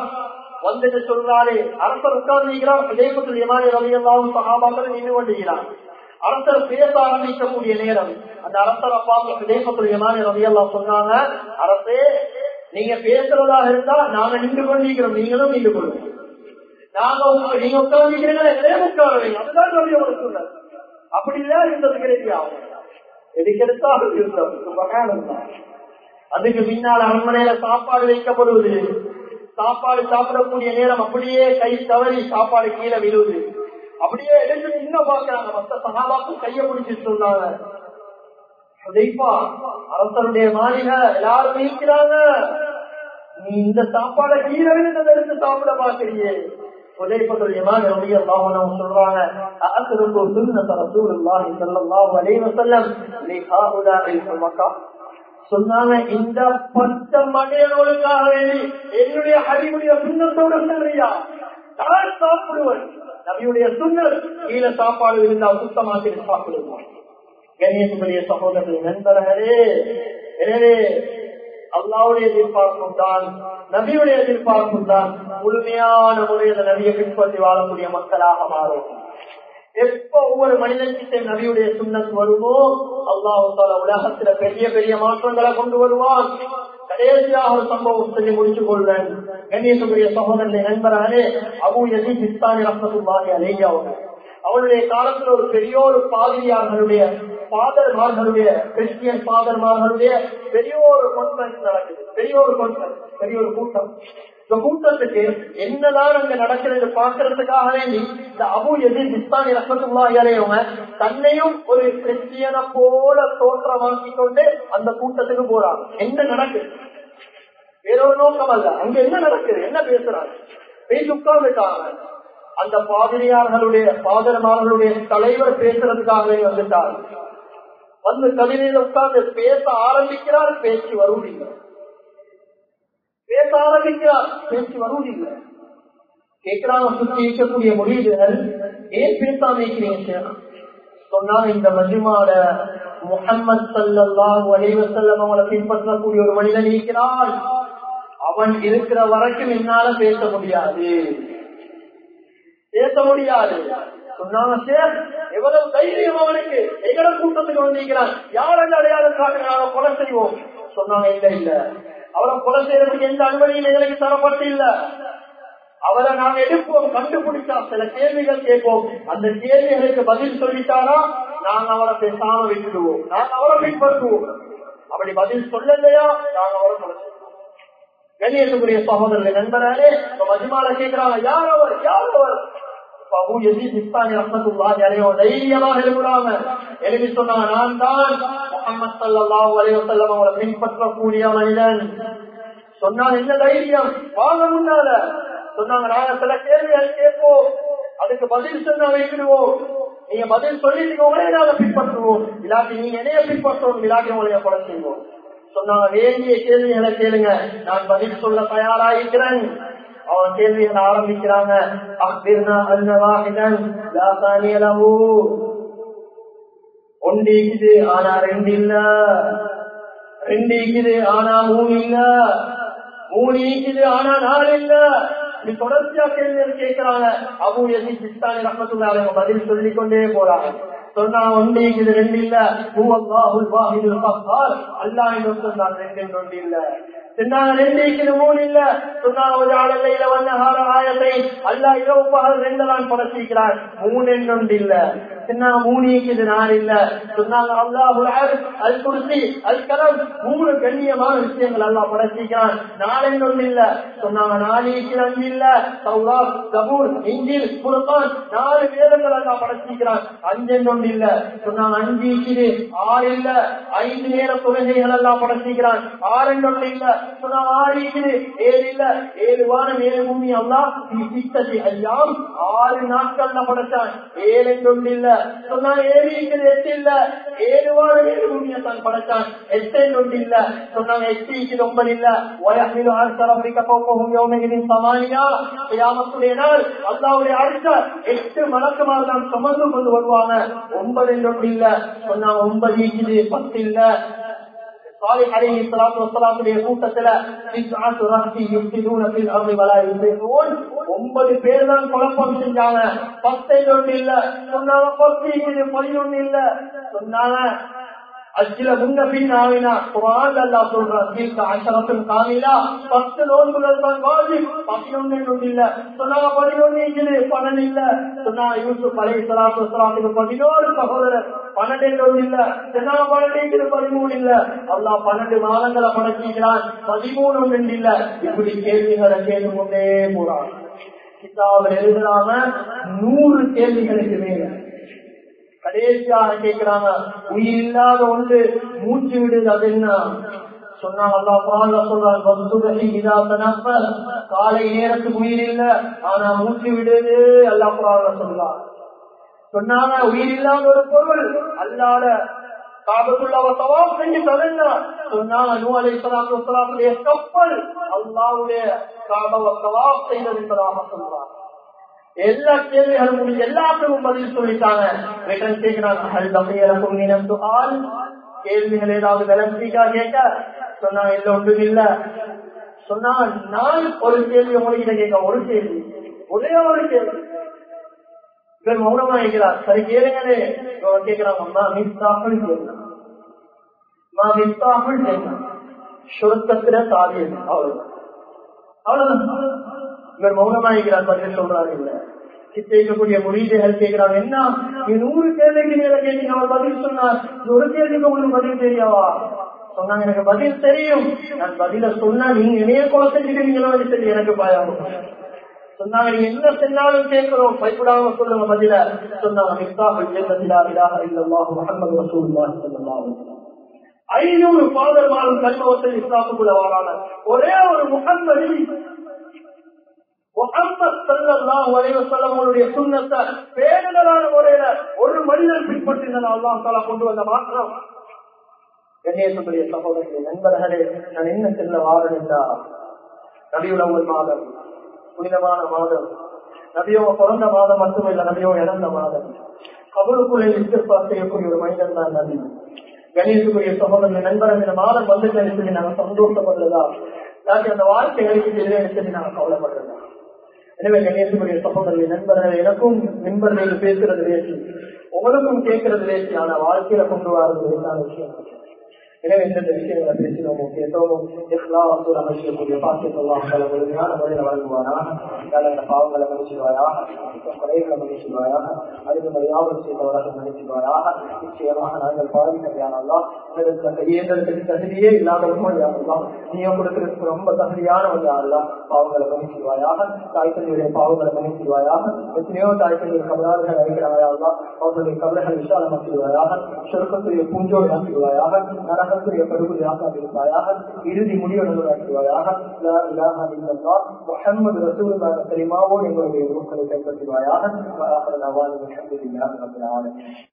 வந்துட்டு சொல்றாரு அரசர் உட்கார்ந்துக்கிறார் விஜயபுத்திர விமானி ரவியல்லாவும் சகாபாக்கள் நின்று கொண்டிருக்கிறார். அரசர் பேச ஆரம்பிக்கக்கூடிய நேரம். அந்த அரசரை பார்த்து விஜயபுத்திர விமானி ரவியெல்லாம் சொன்னாங்க அரசே நீங்க பேசுறதாக இருந்தா நாங்க நின்று கொண்டிருக்கிறோம். நீங்களும் நின்று கொள்ளுங்க. நாங்க உங்க நீங்க உட்கார்ந்துக்கிறீங்களா எங்களே உட்கார வைங்க அதுதான் ரவி ஒரு சொன்னார் அப்படி இல்லையா இருந்தது கிடையாது எதுக்கெடுத்தாலும் இருந்தோம் அதுக்கு பின்னால் அரண்மனையில சாப்பாடு வைக்கப்படுவது. சாப்பாடு சாப்பிடக்கூடிய நேரம் அப்படியே கை தவறி சாப்பாடு கீழே விழுவுது. அப்படியே எடுத்து இன்னும் பாக்குறாங்க மத்த சகாபாக்கும் கைய பிடிச்சி சொன்னாங்க. அரசனுடைய மாளிகை எல்லாரும் நீக்கிறாங்க நீ இந்த சாப்பாடை கீழே எடுத்து சாப்பிட பாக்குறியே சொன்னாங்க இந்த பத்து மனிதர்களுக்காக வேண்டி என்னுடைய அறிவுடைய சுண்ணத்தோடு சொல்றியா? நான் சாப்பிடுவேன். நபியுடைய சுண்ணர் கீழே சாப்பாடு இருந்தால் சுத்தமாக சாப்பிடுவோம். கணேசனுடைய சகோதரர்கள் நண்பர்களே எனவே அல்லாவுடைய எதிர்பார்ப்பும் தான் நபியுடைய எதிர்பார்ப்பும் தான் முழுமையான முறையில் நபியை பின்பற்றி வாழக்கூடிய மக்களாக மாறும். எப்ப ஒவ்வொரு மனிதன்கிட்ட நபியுடைய சுண்ணத் வருமோ அல்லாஹால உலகத்துல பெரிய பெரிய மாற்றங்களை கொண்டு வருவான். கடைசியாக ஒரு சம்பவம் சொல்லி முடிச்சு கொள்வேன் கண்ணியத்துக்குரிய சகோதரனை நண்பர்களே அபு எதி பிஸ்தானி ரசத்துல்லாஹி அலேஜி அவங்க அவருடைய காலத்துல ஒரு பெரிய ஒரு பாதிரியார்களுடைய பாதர்மார்களுடைய கிறிஸ்டியன் பாதர்மார்களுடைய பெரிய ஒரு கான்பரன்ஸ் நடக்குது. பெரிய ஒரு கூட்டம் பெரிய ஒரு கூட்டம். இந்த கூட்டத்துக்கு என்னதான் அங்க நடக்கிறது பாக்குறதுக்காக வேண்டி இந்த அபு எதிர் இஸ்லாமி ரசத்துவாங்க தன்னையும் ஒரு கிறிஸ்டியனை போல தோற்றமாக்கி கொண்டு அந்த கூட்டத்துக்கு போறாங்க. என்ன நடக்குது? வேற ஒரு நோக்கம் அல்ல. அங்க என்ன நடக்குது? என்ன பேசுறாங்க? பேசி உட்கார்ந்துட்டாங்க. அந்த பாதிரியார்களுடைய பாதர்மார்களுடைய தலைவர் பேசுறதுக்காகவே வந்துட்டார் வந்து கவிதையில உட்கார்ந்து பேச ஆரம்பிக்கிறார் பேச்சு வருவதில்லை. பேச ஆரம்பிக்கிறார் பேச்சு வருவதில்லை. கேட்கிறாங்க சுற்றி இருக்கக்கூடிய முடிவுகள் ஏன் பேசாம இருக்கிறீங்க சொன்னா இந்த மஜுமாட முகமது சல்லாஹ் அலைவசல்லம் அவங்களை பின்பற்றக்கூடிய ஒரு மனிதன் இருக்கிறான். அவன் இருக்கிற வரைக்கும் என்னால பேச முடியாது. பேச முடியாது. சொன்னாங்க எவ்வளவு தைரியம் அவனுக்கு? எங்கட கூட்டத்துக்கு வந்திருக்கிறான் யார் அந்த அடையாளம் காட்டுகிறாங்க கொலை செய்வோம்? சொன்னாங்க இல்ல இல்ல. அவரை கொலை செய்யறதுக்கு எந்த அனுமதியும் எங்களுக்கு தரப்பட்டு இல்ல. அவரை நாங்க எடுப்போம் கண்டுபிடிச்சா சில கேள்விகள் கேட்போம். அந்த கேள்விகளுக்கு பதில் சொல்லிட்டாரா? நாங்க அவரை பேசாம விட்டுடுவோம். நாங்க அவரை பின்பற்றுவோம். அப்படி பதில் சொல்லலையா? நாங்க அவரை கொலை செய்வோம். கண்ணியத்துக்குரிய சகோதரர்கள் நண்பராலே மஜ்மால கேட்கிறாங்க யார் அவர்? யார் அவர்? பின்பற்றக்கூடிய மனிதன். சொன்னா என்ன தைரியம்? வாங்க முன்னால. சொன்னாங்க நாங்க சில கேள்விகள் கேட்போம். அதுக்கு பதில் சொன்னா வைக்கிடுவோம் நீங்க பதில் சொல்லிட்டு உங்களே நாங்க பின்பற்றுவோம். இல்லாட்டி நீங்க என்னைய பின்பற்றுவோம் இல்லாட்டி உங்களைய கொலை செய்வோம். சொன்னாங்க வேண்டிய கேள்விகளை கேளுங்க. நான் பதில் சொல்ல தயாராயிருக்கிறேன் அவன் என்ன ஆரம்பிக்கிறாங்க. அப்பிர்னா அல்லவாகிதன் லாசானியலவு ஒன்று இருக்குது ஆனா ரெண்டு இல்ல. ரெண்டு இருக்குது ஆனா மூணு இல்ல. மூணு இருக்குது ஆனா நாலு இல்ல. இப்படி தொடர்ச்சியா கேள்வி கேட்கிறாங்க. அபு எதி சிஸ்தானி ரஹமத்துல்லா அவங்க பதில் சொல்லிக் கொண்டே போறாங்க. சொன்னா ஒன்று இது ரெண்டு இல்ல. அல்லா என்று ரெண்டு ஒன்று இல்ல. சொன்னாங்க ரெண்டு இருக்குது மூணு இல்ல சொன்னாங்க வந்த ஆயத்தை அல்லா இரவு பகல் ரெண்டு தான் படைச்சிருக்கிறார். மூணு ஒன்று இல்ல. சின்ன மூணு இருக்குது நாலு இல்ல. சொன்னாங்க அல்லாஹ் அல் குருசி அல் கலம் மூணு கண்ணியமான விஷயங்கள் எல்லாம் படைச்சிருக்கிறான். நாலு ஒன்று இல்ல. சொன்னாங்க நாலு இருக்குது இல்ல. சௌரா கபூர் இஞ்சில் குருபான் நாலு வேதங்கள் எல்லாம் படைச்சிருக்கிறான். அஞ்சு ஒன்று இல்ல. சொன்னாங்க அஞ்சு இருக்குது ஆறு இல்ல. ஐந்து நேர தொழுகைகள் எல்லாம் படைச்சிருக்கிறான். ஆறு ஒன்று இல்ல. சொன்னா ஆறு இருக்குது ஏழு இல்ல ஏழு வாரம் ஏழு பூமி எல்லாம் சித்தத்தை ஐயாம் ஆறு நாட்கள்ல படைச்சான் ஏழு ஒன்று இல்ல. சொன்னாங்க ஏழு இருக்குது எட்டு இல்ல. ஏழு வாரம் ஏழு பூமியை தான் படைச்சான் எட்டு ஒன்று இல்ல. சொன்னாங்க எட்டு இருக்குது ஒன்பது இல்ல. வயசில் ஆழ்த்தரப்பிக்க போகும் யோமகிரின் சமானியா. கியாமத்துடைய நாள் அல்லாவுடைய அடுத்த எட்டு மலக்குமார் தான் சுமந்து கொண்டு வருவாங்க. ஒன்பது ஒன்று இல்ல. சொன்னாங்க ஒன்பது இருக்குது பத்து இல்ல. صالح عليه الصلاة والسلام கூட்டத்துல ஒன்பது பேர் தான் குழப்பம் செஞ்சாங்க பத்து ஒன்று இல்ல சொன்னாங்க பத்து இது பதினொன்னு இல்ல சொன்னாங்க அச்சில முன்ன பின் ஆவினா குரான் அல்லா சொல்றான் தீர்க்க அசரத்தின் காமிலா பத்து நோன்புகள் தான் வாஜி பதினொன்னு ஒன்று இல்ல சொன்னாங்க பதினொன்னு இருக்குது பன்னெண்டு இல்ல. சொன்னாங்க யூசுப் அலை சலாத்து வசலாத்துக்கு பதினோரு சகோதரர் பன்னெண்டு ஒன்று இல்ல சொன்னாங்க பன்னெண்டு பதிமூணு இல்ல. அல்லா பன்னெண்டு மாதங்களை படைச்சிக்கிறான் பதிமூணு ஒன்று இல்ல. இப்படி கேள்விகளை கேட்டு கொண்டே போறான். கிதாபில் எழுதுறாம நூறு கேள்விகளுக்கு மேல. கடைசியாக கேட்கிறாங்க உயிர் இல்லாத ஒன்று மூச்சு விடுது அது என்ன? சொன்னாங்க காலை நேரத்துக்கு உயிர் இல்ல ஆனா மூச்சு விடுது அல்லா புறாங்க சொல்றாங்க சொன்னாங்க உயிர் இல்லாத ஒரு பொருள் அல்லாத காபத்துள்ள சவாப் செஞ்சு தருங்க. சொன்னாங்க நூ அலை சலாத்துடைய கப்பல் அல்லாவுடைய காபவ சவாப் செய்தது என்பதாக சொல்றாங்க எல்லா கேள்விகளும் முடிஞ்சு எல்லாத்துக்கும் பதில் சொல்லிட்டாங்க. ரிட்டன் கேட்கிறாங்க கேள்விகள் ஏதாவது விளம்பிக்கா கேட்க? சொன்னா இல்ல ஒன்றும் இல்ல. சொன்னா நான் ஒரு கேள்வி உங்ககிட்ட கேட்க ஒரு கேள்வி ஒரே ஒரு கேள்வி. இவர் மௌனமா இருக்கிறார். சரி கேளுங்களே. கேட்கிறான் கேட்கிறாங்க அம்மா மிஸ்தாஃபுல் கேட்கலாம் அம்மா மிஸ்தாஃபுல் கேட்கலாம் சுருக்கத்திர சாதியம் அவ்வளவுதான். அவ்வளவுதான். இவர் மௌனமாகிறார் பதில் சொல்றாரு இல்ல கேட்கக்கூடிய மொழிகள் கேட்கிறாங்க என்ன? நீ நூறு கேள்விக்கு மேல கேட்டீங்க அவர் பதில் சொன்னார் ஒரு கேள்விக்கு உங்களுக்கு பதில் தெரியாவா சொன்னாங்க எனக்கு பதில் தெரியும். நான் பதில சொன்னா நீங்க இணைய கொலை செஞ்சுக்கிறீங்களோ அது சரி எனக்கு பயம் சொன்னாங்க நீங்க என்ன செஞ்சாலும் கேட்கிறோம். பயப்படாம சொல்லுங்க பதில. சொன்னாங்க ஐநூறு பாதர்மாரும் கல்மவத்தில் இஸ்லாமுக்குள்ள வாரான ஒரே ஒரு முகம்மது முகம்மது ஸல்லல்லாஹு அலைஹி வஸல்லமுடைய சுன்னத்தை பேருதலான முறையில ஒரு மனிதன் பின்பற்றினால் அல்லாஹ் தஆலா கொண்டு வந்த மாற்றம். கண்ணியத்துக்குரிய சகோதரர்களே நண்பர்களே நான் என்ன செல்ல வாரன் என்றா நபியுலவல் மாதம் புனிதமான மாதம். நபியோ பிறந்த மாதம் மட்டுமில்ல நபியோ இறந்த மாதம். கபருக்குள்ளே இஸ்திஃபா செய்யக்கூடிய ஒரு மனிதன் தான் நபி. கணேசுக்குரிய சகோதரன் நண்பர்கள் இந்த மாதம் வந்து சொல்லி நாங்க சந்தோஷப்படுறதா இல்லாட்டி அந்த வாழ்க்கை வார்த்தைகளுக்கு எதிரே சொல்லி நாங்க கவலைப்படுறதா எனவே கணேசனுடைய சகோதரர்கள் நண்பர்கள் எனக்கும் நண்பர்கள் பேசுறது வேசி உங்களுக்கும் கேட்கறது வேசி ஆனா வாழ்க்கையில கொண்டு வரது வேசான விஷயம். எனவே இந்த விஷயங்களை பேசினோமோ. கேட்டோமோ இஸ்லாமத்தோடு அமைச்சக்கூடிய பாக்கியத்தெல்லாம் பல முழுமையான முறையில் வழங்குவானா இந்த பாவங்களை மன்னிச்சுவாயாக குறைகளை மன்னிச்சுவாயாக அதுக்கு மரியாதை செய்தவராக மன்னிச்சுவாயாக நிச்சயமாக நாங்கள் பாதிக்கப்படியானல்லாம் எங்களுக்கு தகுதியே இல்லாதவர்கள் யாரெல்லாம் நீயோ கொடுக்கிறதுக்கு ரொம்ப தகுதியானவங்க யாரெல்லாம் பாவங்களை மன்னிச்சுவாயாக தாய்த்தந்தையுடைய பாவங்களை மன்னிச்சுவாயாக எத்தனையோ தாய்த்தந்தை கபலாறுகள் அழைக்கிறாயாரெல்லாம் அவர்களுடைய கபலைகள் விசாலமாக்கிடுவாயாக. சொருக்கத்துடைய பூஞ்சோடு ஆக்கிடுவாயாக நரகத்துடைய கடுமையாக இருப்பாயாக இறுதி முடிவுடன் முகமது ரசூலுல்லாஹி தெரியுமாவோ எங்களுடைய உறுப்புகளை கைப்பற்றுவாயாக